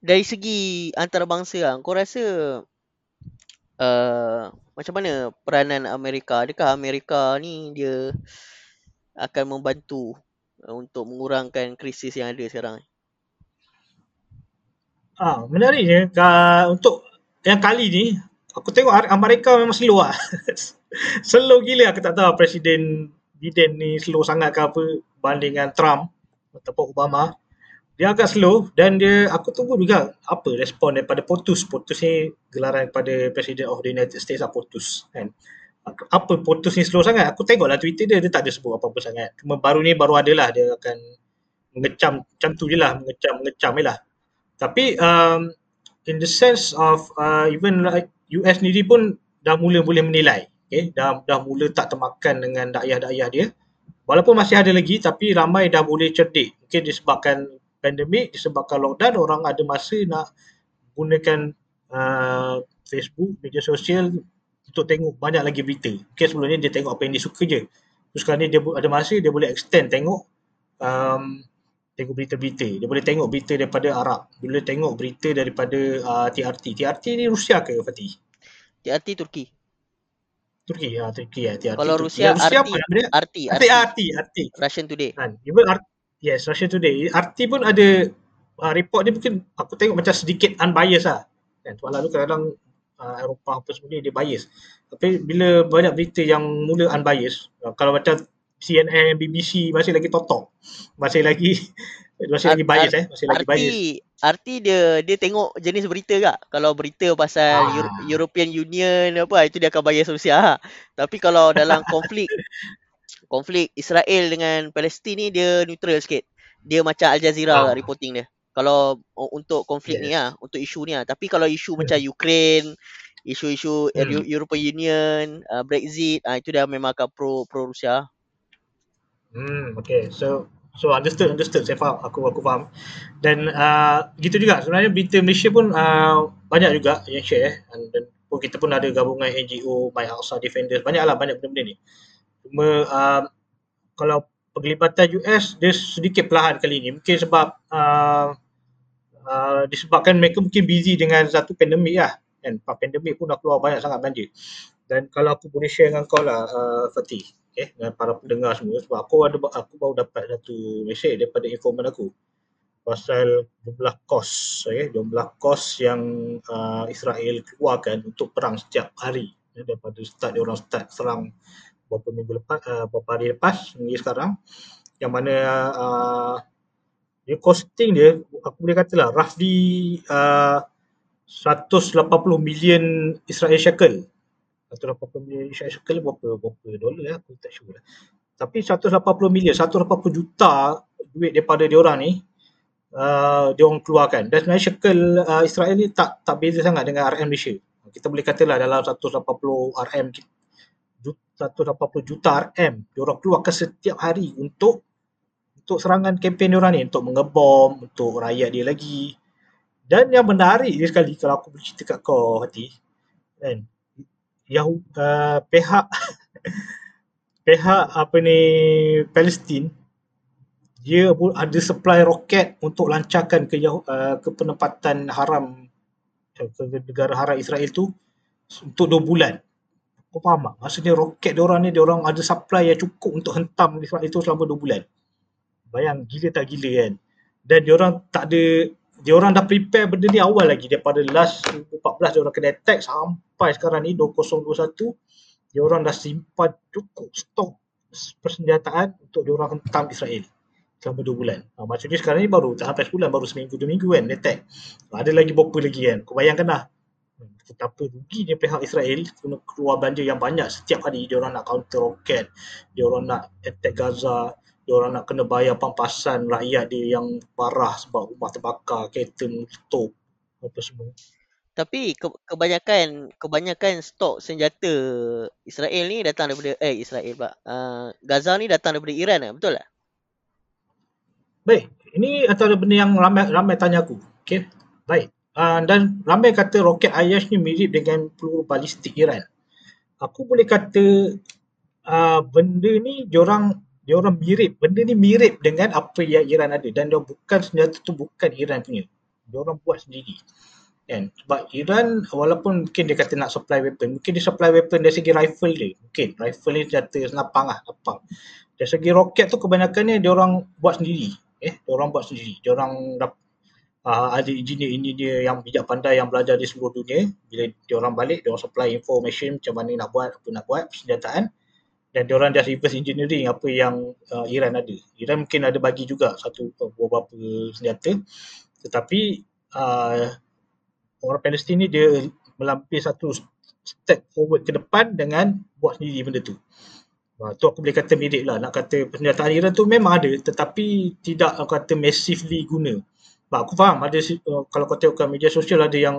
Dari segi antarabangsa lah, kau rasa uh, macam mana peranan Amerika? Adakah Amerika ni dia akan membantu untuk mengurangkan krisis yang ada sekarang Ah, menariknya uh, untuk yang kali ni aku tengok Amerika memang slow lah. slow gila aku tak tahu Presiden Biden ni slow sangat ke apa banding dengan Trump ataupun Obama. Dia agak slow dan dia aku tunggu juga apa respon daripada POTUS. POTUS ni gelaran kepada Presiden of the United States lah POTUS kan apa putus ni slow sangat aku tengoklah Twitter dia dia tak ada sebut apa-apa sangat cuma baru ni baru ada lah dia akan mengecam macam tu je lah mengecam mengecam je lah tapi um, in the sense of uh, even like US sendiri pun dah mula boleh menilai. Okay, dah dah mula tak termakan dengan dakyah-dakyah dia. Walaupun masih ada lagi tapi ramai dah boleh cerdik. Mungkin disebabkan pandemik, disebabkan lockdown, orang ada masa nak gunakan uh, Facebook, media sosial untuk tengok banyak lagi berita. Mungkin sebelum ni dia tengok apa yang dia suka je. Terus sekarang ni dia ada masa dia boleh extend tengok um, tengok berita-berita. Dia boleh tengok berita daripada Arab. Dia boleh tengok berita daripada uh, TRT. TRT ni Rusia ke Fatih? TRT Turki. Turki ya, Turki ya, TRT. Kalau. Rusia, Rusia RT, apa nama dia? RT, RT, RT, RT. Russian Today. Kan. Even RT, yes, Russia Today. RT pun ada uh, report dia mungkin aku tengok macam sedikit unbiased lah. Kan. Sebab lalu kadang-kadang uh, Eropah apa semua ni dia bias. Tapi bila banyak berita yang mula unbiased, uh, kalau macam CNN, BBC masih lagi totok. Masih lagi masih lagi bias eh, masih lagi RT, bias. RT dia dia tengok jenis berita tak? Kalau berita pasal Ah. Euro- European Union apa itu dia akan bias Rusia. Tapi kalau dalam konflik konflik Israel dengan Palestin ni dia neutral sikit. Dia macam Al Jazeera Ah. lah reporting dia. Kalau u- untuk konflik ni lah, untuk isu ni lah. Tapi kalau isu macam Ukraine, isu-isu Hmm. Eu- European Union, uh, Brexit, ah itu dia memang akan pro pro Rusia. Hmm, okay. So so understood understood saya faham aku aku faham. Dan uh, gitu juga sebenarnya berita Malaysia pun uh, banyak juga yang share eh. Dan pun kita pun ada gabungan NGO My Aqsa Defenders banyaklah banyak benda-benda ni. Cuma uh, kalau penglibatan US dia sedikit perlahan kali ni mungkin sebab uh, uh, disebabkan mereka mungkin busy dengan satu pandemik lah kan? Lepas pandemik pun dah keluar banyak sangat belanja dan kalau aku boleh share dengan kau lah uh, Fatih okay, dengan para pendengar semua sebab aku ada aku baru dapat satu mesej daripada informan aku pasal jumlah kos okay, jumlah kos yang uh, Israel keluarkan untuk perang setiap hari ya, daripada start orang start serang beberapa minggu lepas uh, beberapa hari lepas hingga sekarang. Yang mana uh, dia costing dia aku boleh katalah roughly uh, 180 million Israel shekel. 180 million Israel shekel berapa berapa dolar ya aku tak sure lah. tapi 180 million 180 juta duit daripada dia orang ni uh, dia orang keluarkan. Dan sebenarnya shekel uh, Israel ni tak tak beza sangat dengan RM Malaysia. Kita boleh katalah dalam 180 RM ki- ju- 180 juta RM dia orang keluarkan setiap hari untuk untuk serangan kempen dia orang ni untuk mengebom untuk rakyat dia lagi dan yang menarik dia sekali kalau aku boleh cerita kat kau hati kan yang uh, pihak pihak apa ni Palestin dia pun ada supply roket untuk lancarkan ke uh, ke penempatan haram uh, ke negara haram Israel tu untuk 2 bulan. Kau faham tak? Maksudnya roket dia orang ni dia orang ada supply yang cukup untuk hentam Israel itu selama 2 bulan. Bayang gila tak gila kan. Dan dia orang tak ada dia orang dah prepare benda ni awal lagi daripada last 2014 dia orang kena attack sampai sekarang ni 2021 dia orang dah simpan cukup stok persenjataan untuk dia orang hentam Israel selama 2 bulan. Ha, maksudnya sekarang ni baru tak sampai sebulan baru seminggu dua minggu kan dia attack. Ada lagi berapa lagi kan. Kau bayangkan lah betapa ruginya pihak Israel kena keluar belanja yang banyak setiap hari dia orang nak counter roket, dia orang nak attack Gaza, dia orang nak kena bayar pampasan rakyat dia yang parah sebab rumah terbakar, kereta meletup apa semua. Tapi ke, kebanyakan kebanyakan stok senjata Israel ni datang daripada eh Israel pula. Uh, Gaza ni datang daripada Iran lah, betul tak? Baik, ini antara benda yang ramai ramai tanya aku. Okey. Baik. Uh, dan ramai kata roket Ayash ni mirip dengan peluru balistik Iran. Aku boleh kata uh, benda ni diorang diorang mirip. Benda ni mirip dengan apa yang Iran ada dan dia bukan senjata tu bukan Iran punya. Diorang buat sendiri. Kan? Sebab Iran walaupun mungkin dia kata nak supply weapon, mungkin dia supply weapon dari segi rifle dia. Mungkin rifle ni senjata senapang lah, lapang. Dari segi roket tu kebanyakannya diorang buat sendiri. Eh, diorang buat sendiri. Diorang dap- uh, ada engineer-engineer yang bijak pandai yang belajar di seluruh dunia. Bila diorang balik, diorang supply information macam mana nak buat, apa nak buat, persenjataan. Dan diorang just reverse engineering apa yang uh, Iran ada. Iran mungkin ada bagi juga satu uh, beberapa senjata. Tetapi uh, orang Palestin ni dia melampir satu step forward ke depan dengan buat sendiri benda tu. Ha, tu aku boleh kata mirip lah. Nak kata persenjataan Iran tu memang ada tetapi tidak aku kata massively guna. aku faham ada uh, kalau kau tengok media sosial ada yang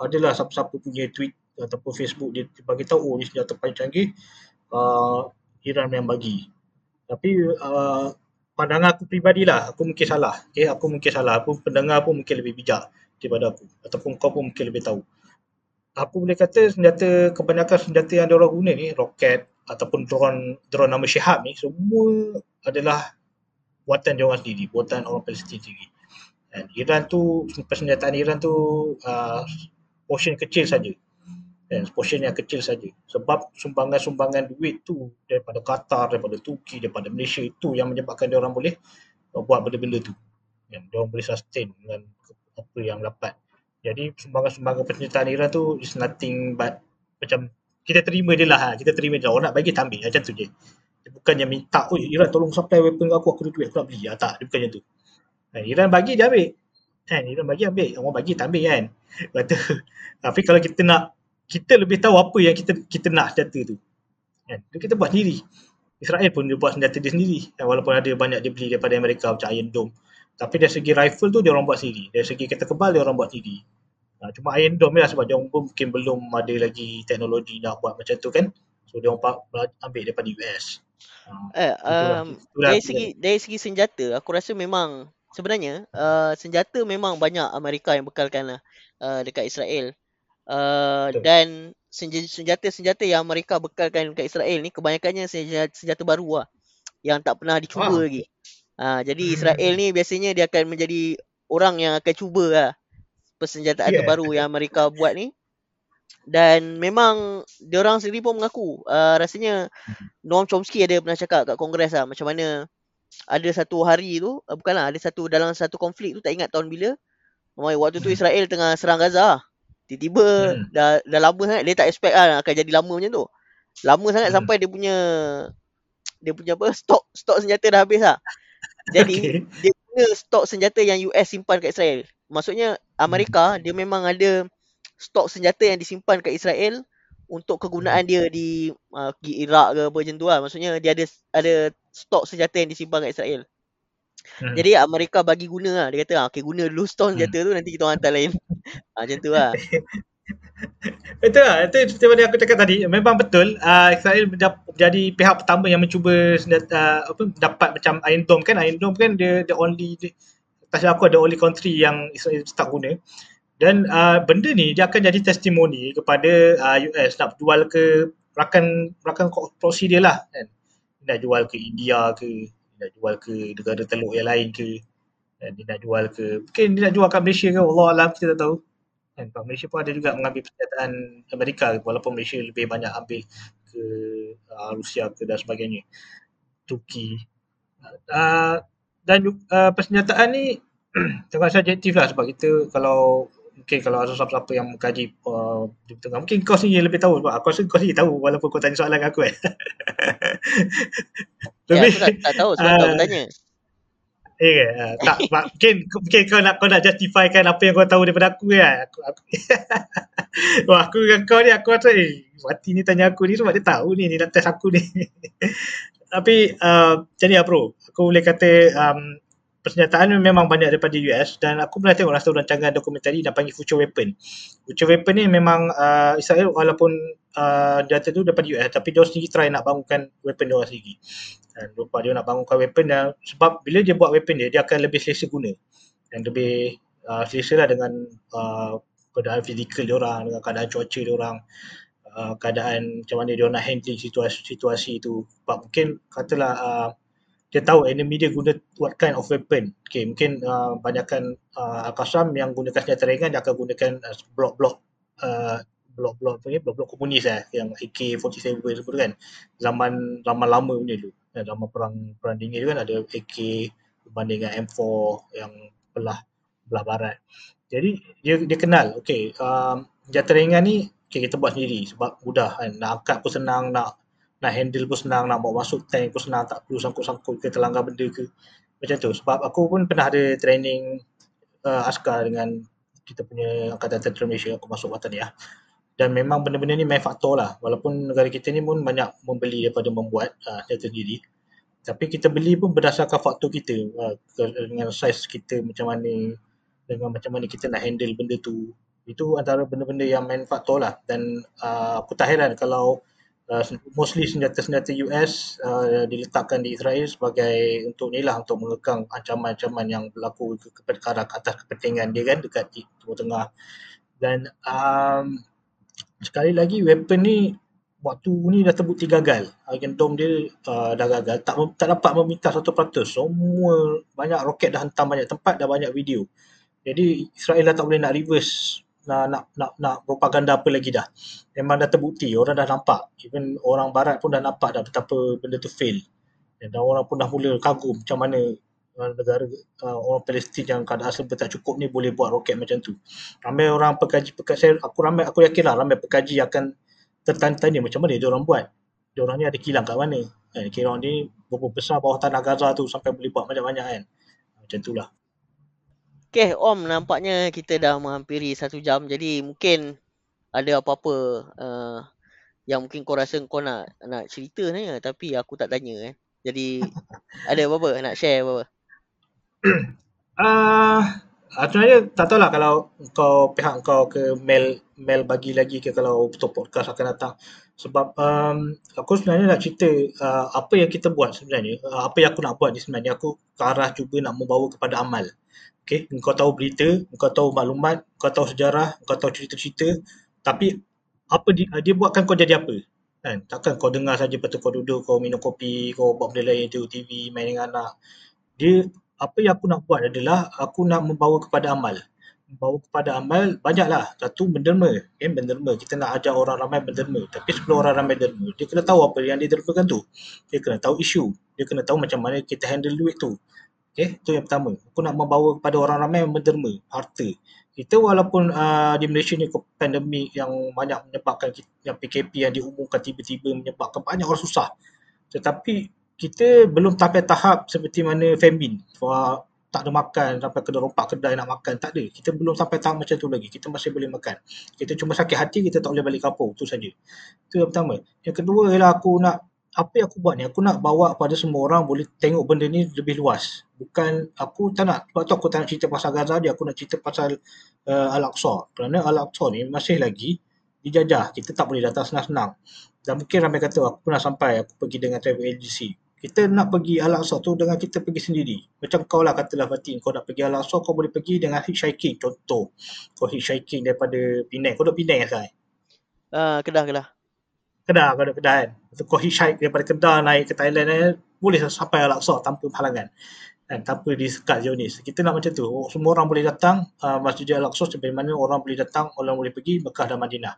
adalah siapa-siapa punya tweet ataupun Facebook dia bagi tahu oh ni senjata paling canggih uh, Iran yang bagi. Tapi uh, pandangan aku pribadilah aku mungkin salah. Okay, aku mungkin salah. Aku pendengar pun mungkin lebih bijak daripada aku ataupun kau pun mungkin lebih tahu. Aku boleh kata senjata kebanyakan senjata yang diorang guna ni roket ataupun drone drone nama Shihab ni semua adalah buatan dia orang sendiri, buatan orang Palestin sendiri. Dan Iran tu persenjataan Iran tu uh, portion kecil saja. Dan portion yang kecil saja. Sebab sumbangan-sumbangan duit tu daripada Qatar, daripada Turki, daripada Malaysia itu yang menyebabkan dia orang boleh buat benda-benda tu. Dan dia orang boleh sustain dengan apa yang dapat. Jadi sumbangan-sumbangan persenjataan Iran tu is nothing but macam kita terima je lah. Ha. Kita terima je lah. Orang nak bagi, tak ambil. Macam tu je. Dia bukannya minta, oh Iran tolong supply weapon aku, aku ada duit, aku nak beli. Ya, tak, dia bukan macam tu. Dan Iran bagi, dia ambil. Kan, Iran bagi, ambil. Orang bagi, tak ambil kan. Tapi kalau kita nak kita lebih tahu apa yang kita kita nak senjata tu. Kan? Dia kita buat sendiri. Israel pun dia buat senjata dia sendiri. Kan? Walaupun ada banyak dia beli daripada Amerika macam Iron Dome. Tapi dari segi rifle tu dia orang buat sendiri. Dari segi kereta kebal dia orang buat sendiri. Ha, cuma Iron Dome lah sebab dia orang pun mungkin belum ada lagi teknologi nak buat macam tu kan. So dia orang ambil daripada US. Ha, eh, um, itulah, dari segi dari segi senjata aku rasa memang sebenarnya uh, senjata memang banyak Amerika yang bekalkan lah uh, dekat Israel. Uh, dan senjata-senjata yang mereka bekalkan dekat Israel ni kebanyakannya senjata, senjata baru lah yang tak pernah dicuba ah. lagi. Uh, jadi hmm. Israel ni biasanya dia akan menjadi orang yang akan cuba lah persenjataan yeah. terbaru yang mereka buat ni. Dan memang dia orang sendiri pun mengaku uh, rasanya Noam Chomsky ada pernah cakap kat kongres lah macam mana ada satu hari tu uh, bukanlah ada satu dalam satu konflik tu tak ingat tahun bila waktu tu hmm. Israel tengah serang Gaza Tiba-tiba hmm. dah, dah lama sangat Dia tak expect lah akan jadi lama macam tu Lama sangat hmm. sampai dia punya Dia punya apa Stok stok senjata dah habis lah Jadi okay. Dia punya stok senjata yang US simpan kat Israel Maksudnya Amerika hmm. Dia memang ada Stok senjata yang disimpan kat Israel Untuk kegunaan hmm. dia di uh, Iraq ke apa macam tu lah Maksudnya dia ada Ada stok senjata yang disimpan kat Israel Hmm. Jadi Amerika bagi guna lah. Dia kata, ah, okay guna dulu stone senjata hmm. tu nanti kita hantar lain. ha, macam tu lah. betul lah. Itu seperti mana aku cakap tadi. Memang betul. Uh, Israel menjadi pihak pertama yang mencuba uh, apa, dapat macam Iron Dome kan. Iron Dome kan dia the only, tak aku ada only country yang Israel tak guna. Dan uh, benda ni dia akan jadi testimoni kepada uh, US nak jual ke rakan rakan proxy dia lah kan. Nak jual ke India ke nak jual ke negara teluk yang lain ke. Dan dia nak jual ke. Mungkin dia nak jual kat Malaysia ke Allah Alam kita tak tahu. Pak Malaysia pun ada juga mengambil persenjataan Amerika walaupun Malaysia lebih banyak ambil ke uh, Rusia ke dan sebagainya. Turki. Uh, dan uh, persenjataan ni tengah subjektif lah sebab kita kalau mungkin kalau ada siapa-siapa yang mengkaji uh, di tengah mungkin kau sendiri lebih tahu sebab aku rasa kau sendiri tahu walaupun kau tanya soalan aku eh Ya, aku tak, tak tahu sebab uh, aku tanya. Eh, yeah, uh, tak, mungkin, mungkin kau nak kau nak justifikan apa yang kau tahu daripada aku ya. Aku, aku, Wah, aku dengan kau ni, aku rasa, eh, Mati ni tanya aku ni sebab dia tahu ni, ni nak test aku ni. Tapi, uh, macam ni lah bro. Aku boleh kata, um, persenjataan memang banyak daripada US dan aku pernah tengok satu rancangan dokumentari yang panggil Future Weapon. Future Weapon ni memang uh, Israel walaupun uh, data tu daripada US tapi dia sendiri try nak bangunkan weapon dia sendiri. Dan lupa dia nak bangunkan weapon dia sebab bila dia buat weapon dia dia akan lebih selesa guna dan lebih uh, selesa lah dengan uh, keadaan fizikal dia orang dengan keadaan cuaca dia orang uh, keadaan macam mana dia nak handling situasi situasi tu sebab mungkin katalah uh, dia tahu enemy dia guna what kind of weapon. Okay, mungkin uh, banyakkan uh, Al-Qassam yang gunakan senjata ringan dia akan gunakan uh, blok-blok uh, blok-blok apa ni blok-blok komunis eh yang AK47 sebut kan. Zaman zaman lama punya dulu. Eh, zaman perang perang dingin kan ada AK berbanding dengan M4 yang belah belah barat. Jadi dia dia kenal okey um, senjata ringan ni okay, kita buat sendiri sebab mudah kan. Nak angkat pun senang nak nak handle pun senang, nak bawa masuk tank pun senang, tak perlu sangkut-sangkut ke terlanggar benda ke. Macam tu. Sebab aku pun pernah ada training uh, askar dengan kita punya Angkatan Tentera Malaysia, aku masuk Watan ya. Dan memang benda-benda ni main faktor lah. Walaupun negara kita ni pun banyak membeli daripada membuat uh, senjata sendiri. Tapi kita beli pun berdasarkan faktor kita. Uh, dengan saiz kita macam mana, dengan macam mana kita nak handle benda tu. Itu antara benda-benda yang main faktor lah dan uh, aku tak heran kalau uh, mostly senjata-senjata US uh, diletakkan di Israel sebagai untuk ni lah untuk mengekang ancaman-ancaman yang berlaku ke, ke, ke atas kepentingan dia kan dekat di Timur Tengah dan um, sekali lagi weapon ni waktu ni dah terbukti gagal. Iron Dome dia uh, dah gagal. Tak tak dapat meminta 100%. Semua banyak roket dah hantam banyak tempat dah banyak video. Jadi Israel dah tak boleh nak reverse nak nak nak, nak propaganda apa lagi dah. Memang dah terbukti, orang dah nampak. Even orang barat pun dah nampak dah betapa benda tu fail. Dan orang pun dah mula kagum macam mana uh, negara uh, orang Palestin yang keadaan serba tak cukup ni boleh buat roket macam tu. Ramai orang pekaji pekaji aku ramai aku yakinlah ramai pekaji akan tertanya-tanya macam mana dia orang buat. Dia orang ni ada kilang kat mana? Eh, kira orang ni berapa besar bawah tanah Gaza tu sampai boleh buat banyak-banyak kan. Macam itulah. Okay Om nampaknya kita dah menghampiri satu jam jadi mungkin ada apa-apa uh, yang mungkin kau rasa kau nak nak cerita ni tapi aku tak tanya eh. Jadi ada apa-apa nak share apa-apa? uh, sebenarnya tak tahu lah kalau kau pihak kau ke mail mail bagi lagi ke kalau untuk podcast akan datang sebab um, aku sebenarnya nak cerita uh, apa yang kita buat sebenarnya uh, apa yang aku nak buat ni sebenarnya aku ke arah cuba nak membawa kepada amal Okay, kau tahu berita, kau tahu maklumat, kau tahu sejarah, kau tahu cerita-cerita, tapi apa dia, dia buatkan kau jadi apa? Kan? Takkan kau dengar saja lepas tu kau duduk, kau minum kopi, kau buat benda lain, tengok TV, main dengan anak. Dia, apa yang aku nak buat adalah aku nak membawa kepada amal. Membawa kepada amal, banyaklah. Satu, menderma. Okay, menderma. Kita nak ajar orang ramai menderma. Tapi sebelum orang ramai derma, dia kena tahu apa yang dia dermakan tu. Dia kena tahu isu. Dia kena tahu macam mana kita handle duit tu. Okay, itu yang pertama. Aku nak membawa kepada orang ramai menderma harta. Kita walaupun uh, di Malaysia ni pandemik yang banyak menyebabkan yang PKP yang diumumkan tiba-tiba menyebabkan banyak orang susah. Tetapi kita belum sampai tahap seperti mana famine. Sebab tak ada makan sampai kena rompak kedai nak makan. Tak ada. Kita belum sampai tahap macam tu lagi. Kita masih boleh makan. Kita cuma sakit hati kita tak boleh balik kampung. Itu saja. Itu yang pertama. Yang kedua ialah aku nak apa yang aku buat ni aku nak bawa pada semua orang boleh tengok benda ni lebih luas bukan aku tak nak. Sebab tu aku tak nak cerita pasal Gaza dia aku nak cerita pasal uh, Al-Aqsa. Kerana Al-Aqsa ni masih lagi dijajah. Kita tak boleh datang senang-senang. Dan mungkin ramai kata aku pernah sampai aku pergi dengan travel agency. Kita nak pergi Al-Aqsa tu dengan kita pergi sendiri. Macam kau lah katalah Fatin kau nak pergi Al-Aqsa kau boleh pergi dengan hitchhiking. Contoh kau hitchhiking daripada Penang. Kau duduk Penang kan? Uh, Kedah Kedah. Kedah kau ada Kedah kan. Kau hitchhike daripada Kedah naik ke Thailand eh, boleh sampai Al-Aqsa tanpa halangan. Kan, tanpa disekat Zionis. Kita nak macam tu. Oh, semua orang boleh datang uh, Masjid Al-Aqsa seperti mana orang boleh datang, orang boleh pergi Mekah dan Madinah.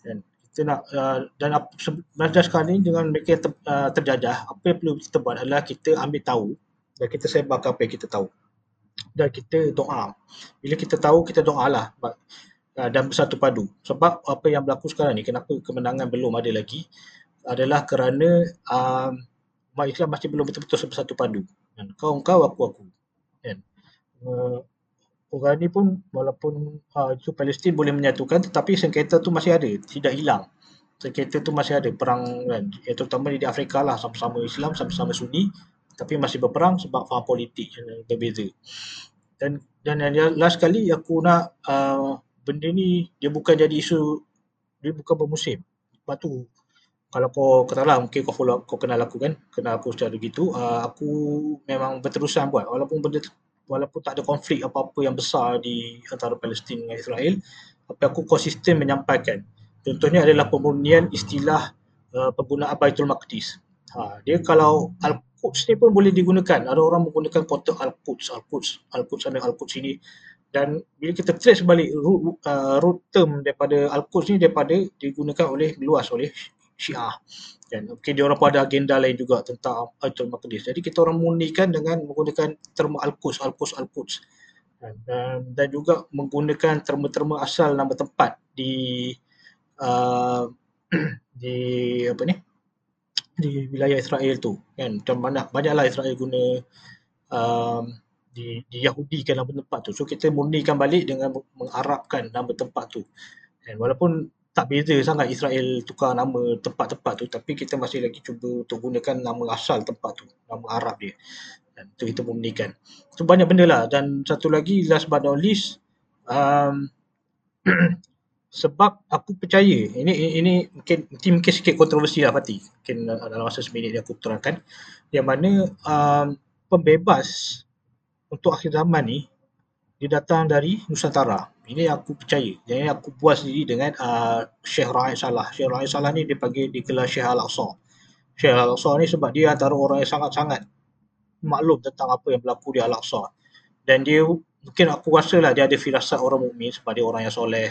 Kan. Kita nak uh, dan dan sekarang ni dengan mereka ter, uh, terjajah, apa yang perlu kita buat adalah kita ambil tahu dan kita sebarkan apa yang kita tahu. Dan kita doa. Bila kita tahu, kita doa lah. Ah, dan bersatu padu. Sebab apa yang berlaku sekarang ni, kenapa kemenangan belum ada lagi, adalah kerana um, umat Islam masih belum betul-betul bersatu padu. Dan kau kau aku aku. Kan? Uh, orang ni pun walaupun uh, itu Palestin boleh menyatukan tetapi sengketa tu masih ada, tidak hilang. Sengketa tu masih ada perang kan, ya, terutama di Afrika lah sama-sama Islam, sama-sama Sunni tapi masih berperang sebab faham politik yang berbeza. Dan dan yang last kali aku nak uh, benda ni dia bukan jadi isu dia bukan bermusim sebab tu kalau kau katalah mungkin kau follow kau kenal aku kan kenal aku secara gitu uh, aku memang berterusan buat. Walaupun benda walaupun tak ada konflik apa-apa yang besar di antara Palestin dengan Israel tapi aku konsisten menyampaikan. Contohnya adalah pemurnian istilah uh, penggunaan Baitul Maqdis. Ha, dia kalau Al-Quds ni pun boleh digunakan. Ada orang menggunakan kota Al-Quds Al-Quds Al-Quds sana Al-Quds sini. Dan bila kita trace balik root, uh, root term daripada Al-Quds ni daripada digunakan oleh luas oleh Syiah dan okay, dia orang pun ada agenda lain juga tentang Baitul Maqdis. Jadi kita orang murnikan dengan menggunakan terma Al-Quds, Al-Quds, Al-Quds. Dan, dan, dan juga menggunakan terma-terma asal nama tempat di uh, di apa ni? di wilayah Israel tu kan macam banyak banyaklah Israel guna um, di, di Yahudikan nama tempat tu. So kita murnikan balik dengan mengarabkan nama tempat tu. Dan walaupun tak beza sangat Israel tukar nama tempat-tempat tu tapi kita masih lagi cuba untuk gunakan nama asal tempat tu, nama Arab dia. Itu kita memberikan. Itu banyak benda lah. Dan satu lagi last but not least, um, sebab aku percaya, ini ini mungkin mungkin sikit kontroversi lah Fatih. Mungkin dalam masa seminit ni aku terangkan. Yang mana um, pembebas untuk akhir zaman ni dia datang dari Nusantara. Ini aku percaya. Jadi aku puas diri dengan uh, Syekh Raid Salah. Syekh Raid Salah ni dia panggil dikelar Syekh Al-Aqsa. Syekh Al-Aqsa ni sebab dia antara orang yang sangat-sangat maklum tentang apa yang berlaku di Al-Aqsa. Dan dia mungkin aku rasa lah dia ada firasat orang mukmin sebab dia orang yang soleh.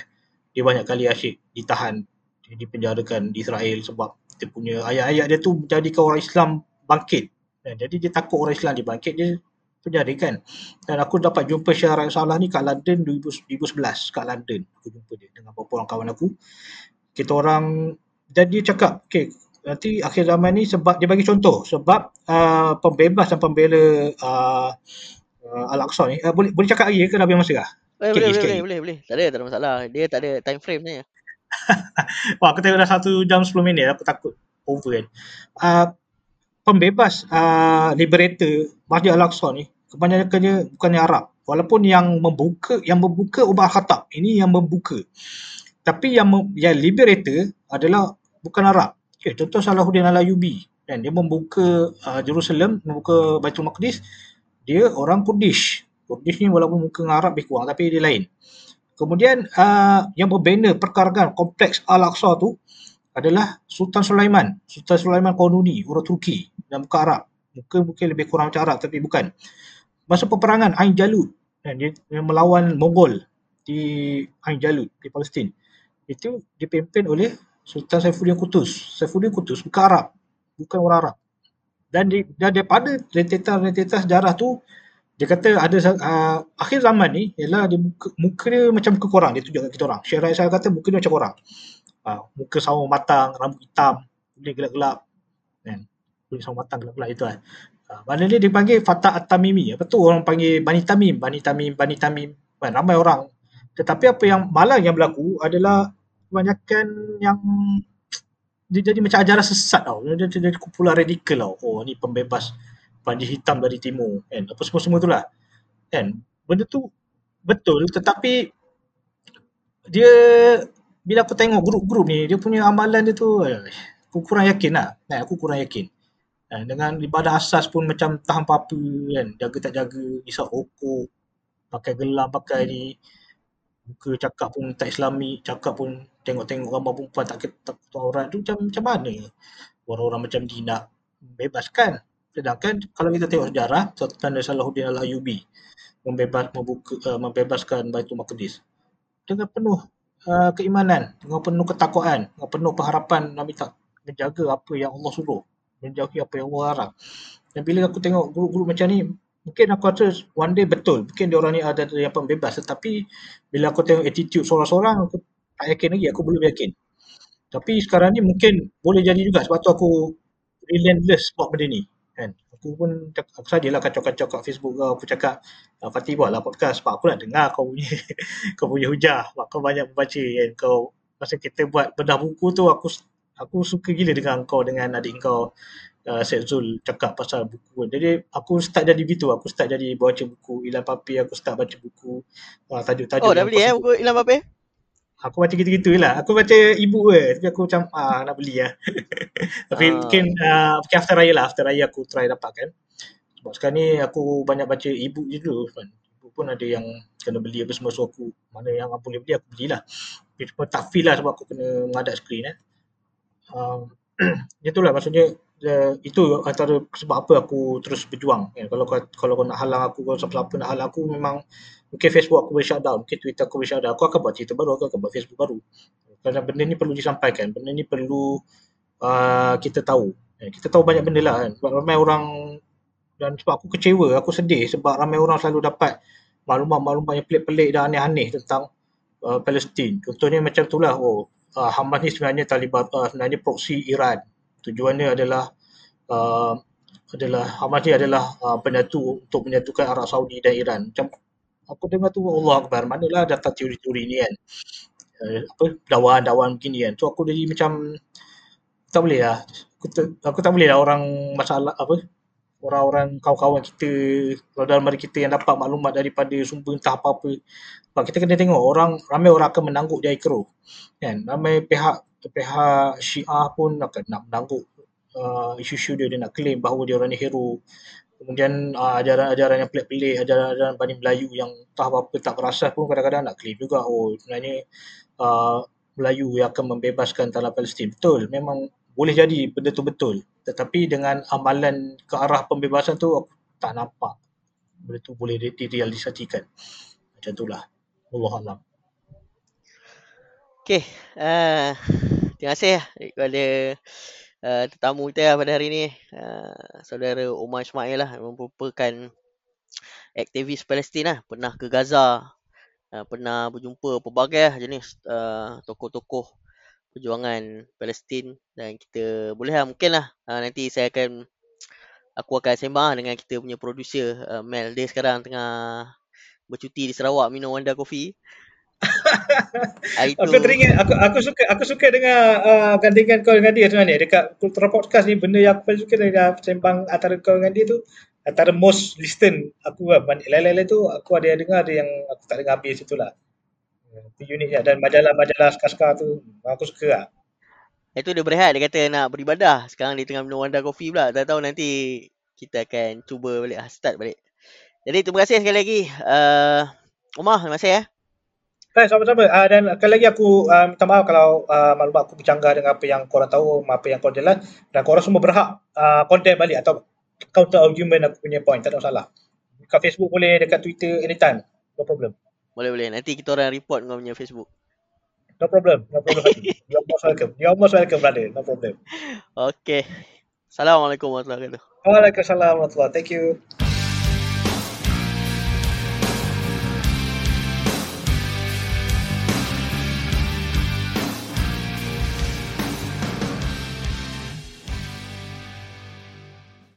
Dia banyak kali asyik ditahan, dipenjarakan di Israel sebab dia punya ayat-ayat dia tu menjadikan orang Islam bangkit. Jadi dia takut orang Islam dibangkit, dia penjarakan. Dan aku dapat jumpa Syarah Salah ni kat London 2011 kat London. Aku jumpa dia dengan beberapa orang kawan aku. Kita orang dan dia cakap, okay, nanti akhir zaman ni sebab dia bagi contoh sebab uh, pembebas dan pembela uh, uh, Al-Aqsa ni uh, boleh boleh cakap lagi ke Nabi Masa kah? Eh, boleh, boleh, boleh, boleh, boleh. Tak ada, tak ada masalah. Dia tak ada time frame ni. Wah, aku tengok dah satu jam 10 minit. Aku takut over kan. Uh, pembebas uh, liberator Masjid Al-Aqsa ni kebanyakannya bukannya Arab. Walaupun yang membuka yang membuka Umar Khattab ini yang membuka. Tapi yang yang liberator adalah bukan Arab. Okay, contoh Salahuddin Al-Ayyubi kan dia membuka uh, Jerusalem, membuka Baitul Maqdis, dia orang Kurdish. Kurdish ni walaupun muka dengan Arab lebih kurang tapi dia lain. Kemudian uh, yang berbina perkargaan kompleks Al-Aqsa tu adalah Sultan Sulaiman. Sultan Sulaiman Qanuni, orang Turki dan muka Arab. Muka mungkin lebih kurang macam Arab tapi bukan. Masa peperangan Ain Jalut, kan, dia, dia melawan Mongol di Ain Jalut di Palestin. Itu dipimpin oleh Sultan Saifuddin Qutus. Saifuddin Qutus bukan Arab. Bukan orang Arab. Dan, di, dan daripada rentetan-rentetan sejarah tu, dia kata ada uh, akhir zaman ni ialah dia muka, muka dia macam muka korang dia tunjuk kat kita orang. Syekh Raisa kata muka dia macam korang. Uh, muka sama matang, rambut hitam, kulit gelap-gelap. Kan? Kulit sama matang gelap-gelap itu kan. Uh, mana dia dipanggil Fatah At-Tamimi. Apa tu orang panggil Bani Tamim, Bani Tamim, Bani Tamim. Kan? Ramai orang. Tetapi apa yang malang yang berlaku adalah kebanyakan yang dia jadi macam ajaran sesat tau. Dia jadi kumpulan radikal tau. Oh ni pembebas panji hitam dari timur kan. Apa semua-semua tu lah. Kan. Benda tu betul tetapi dia bila aku tengok grup-grup ni dia punya amalan dia tu aku kurang yakin lah. Kan? Aku kurang yakin. Kan? Dengan ibadah asas pun macam tahan apa kan. Jaga tak jaga. Isap rokok. Pakai gelam pakai ni muka cakap pun tak islami, cakap pun tengok-tengok gambar perempuan tak tak aurat tu macam macam mana orang-orang macam dia nak bebaskan. Sedangkan kalau kita tengok sejarah Sultan Salahuddin Al-Ayyubi membebas membuka uh, membebaskan Baitul Maqdis dengan penuh uh, keimanan, dengan penuh ketakwaan, dengan penuh pengharapan Nabi tak menjaga apa yang Allah suruh, menjauhi apa yang Allah harap. Dan bila aku tengok grup-grup macam ni, mungkin aku rasa one day betul mungkin dia orang ni ada yang pembebas tetapi bila aku tengok attitude seorang-seorang aku tak yakin lagi aku belum yakin. Tapi sekarang ni mungkin boleh jadi juga sebab tu aku relentless buat benda ni kan aku pun aku sajalah kacau-kacau kat Facebook kau aku cakap ah, Fatih buatlah podcast sebab aku nak dengar kau punya kau punya hujah sebab kau banyak membaca kan kau masa kita buat bedah buku tu aku aku suka gila dengan kau dengan adik kau uh, Syed Zul cakap pasal buku. Jadi aku start jadi gitu. Aku start jadi baca buku Ilan Papi. Aku start baca buku uh, tajuk-tajuk. Oh dah beli eh buku Ilan Papi? Aku baca gitu-gitu lah. Aku baca ibu ke. Tapi aku macam ah, nak beli lah. Tapi uh. mungkin, uh, mungkin after raya lah. After raya aku try dapat kan. Sebab sekarang ni aku banyak baca ibu je dulu. Kan. Ibu pun ada yang kena beli apa semua. So aku mana yang aku boleh beli aku belilah. Tapi cuma tak feel lah sebab aku kena mengadap screen eh. Um, itulah maksudnya uh, itu antara sebab apa aku terus berjuang kan? kalau kalau kau nak halang aku kalau siapa-siapa nak halang aku memang mungkin Facebook aku boleh shutdown mungkin Twitter aku boleh shutdown. Aku akan buat cerita baru aku akan buat Facebook baru. Kerana benda ni perlu disampaikan benda ni perlu uh, kita tahu. Kan? kita tahu banyak benda lah kan. Sebab ramai orang dan sebab aku kecewa aku sedih sebab ramai orang selalu dapat maklumat-maklumat yang pelik-pelik dan aneh-aneh tentang uh, Palestin. Contohnya macam itulah oh uh, Hamas ni sebenarnya Taliban uh, sebenarnya proksi Iran. Tujuannya adalah uh, adalah Hamas ni adalah uh, penyatu untuk menyatukan Arab Saudi dan Iran. Macam aku dengar tu Allah Akbar, manalah datang teori-teori ni kan. Uh, apa dakwaan-dakwaan begini kan. So aku jadi macam tak boleh lah. Aku, aku tak boleh lah orang masalah apa orang-orang kawan-kawan kita, saudara mari kita yang dapat maklumat daripada sumber entah apa-apa. Sebab kita kena tengok orang ramai orang akan menangguk di air keruh. Kan? Ramai pihak pihak Syiah pun akan nak menangguk uh, isu-isu dia, dia nak claim bahawa dia orang ni hero. Kemudian uh, ajaran-ajaran yang pelik-pelik, ajaran-ajaran Bani Melayu yang tak apa-apa tak berasas pun kadang-kadang nak claim juga. Oh sebenarnya uh, Melayu yang akan membebaskan tanah Palestin. Betul, memang boleh jadi benda tu betul. Tetapi dengan amalan ke arah pembebasan tu aku tak nampak benda tu boleh direalisasikan. Macam itulah. Allah Alam. Okay. Uh, terima kasih lah kepada uh, tetamu kita lah pada hari ni. Uh, saudara Omar Ismail lah merupakan aktivis Palestin lah. Pernah ke Gaza. Uh, pernah berjumpa pelbagai lah jenis uh, tokoh-tokoh perjuangan Palestin dan kita boleh lah mungkin lah uh, nanti saya akan aku akan sembang lah dengan kita punya producer uh, Mel dia sekarang tengah bercuti di Sarawak minum Wanda Coffee itu... aku teringat aku aku suka aku suka dengar uh, gantikan kau dengan dia sebenarnya dekat Kultura Podcast ni benda yang aku paling suka dengan sembang antara kau dengan dia tu antara most listen aku lah lain-lain tu aku ada yang dengar ada yang aku tak dengar habis itulah itu uniknya dan majalah-majalah skar-skar tu aku suka lah. Itu dia berehat dia kata nak beribadah. Sekarang dia tengah minum Wanda Coffee pula. Tak tahu nanti kita akan cuba balik start balik. Jadi terima kasih sekali lagi. Uh, Umar, terima kasih ya. Hai, sama-sama. Uh, dan sekali lagi aku uh, minta maaf kalau uh, maklumat aku bercanggah dengan apa yang korang tahu, apa yang korang jelas. Dan korang semua berhak uh, contact balik atau counter argument aku punya point. Tak ada masalah. Dekat Facebook boleh, dekat Twitter anytime. No problem. Boleh boleh. Nanti kita orang report kau punya Facebook. No problem. No problem. You're most welcome. You're most welcome, brother. No problem. Okay. Assalamualaikum warahmatullahi wabarakatuh. Waalaikumsalam warahmatullahi wabarakatuh. Thank you.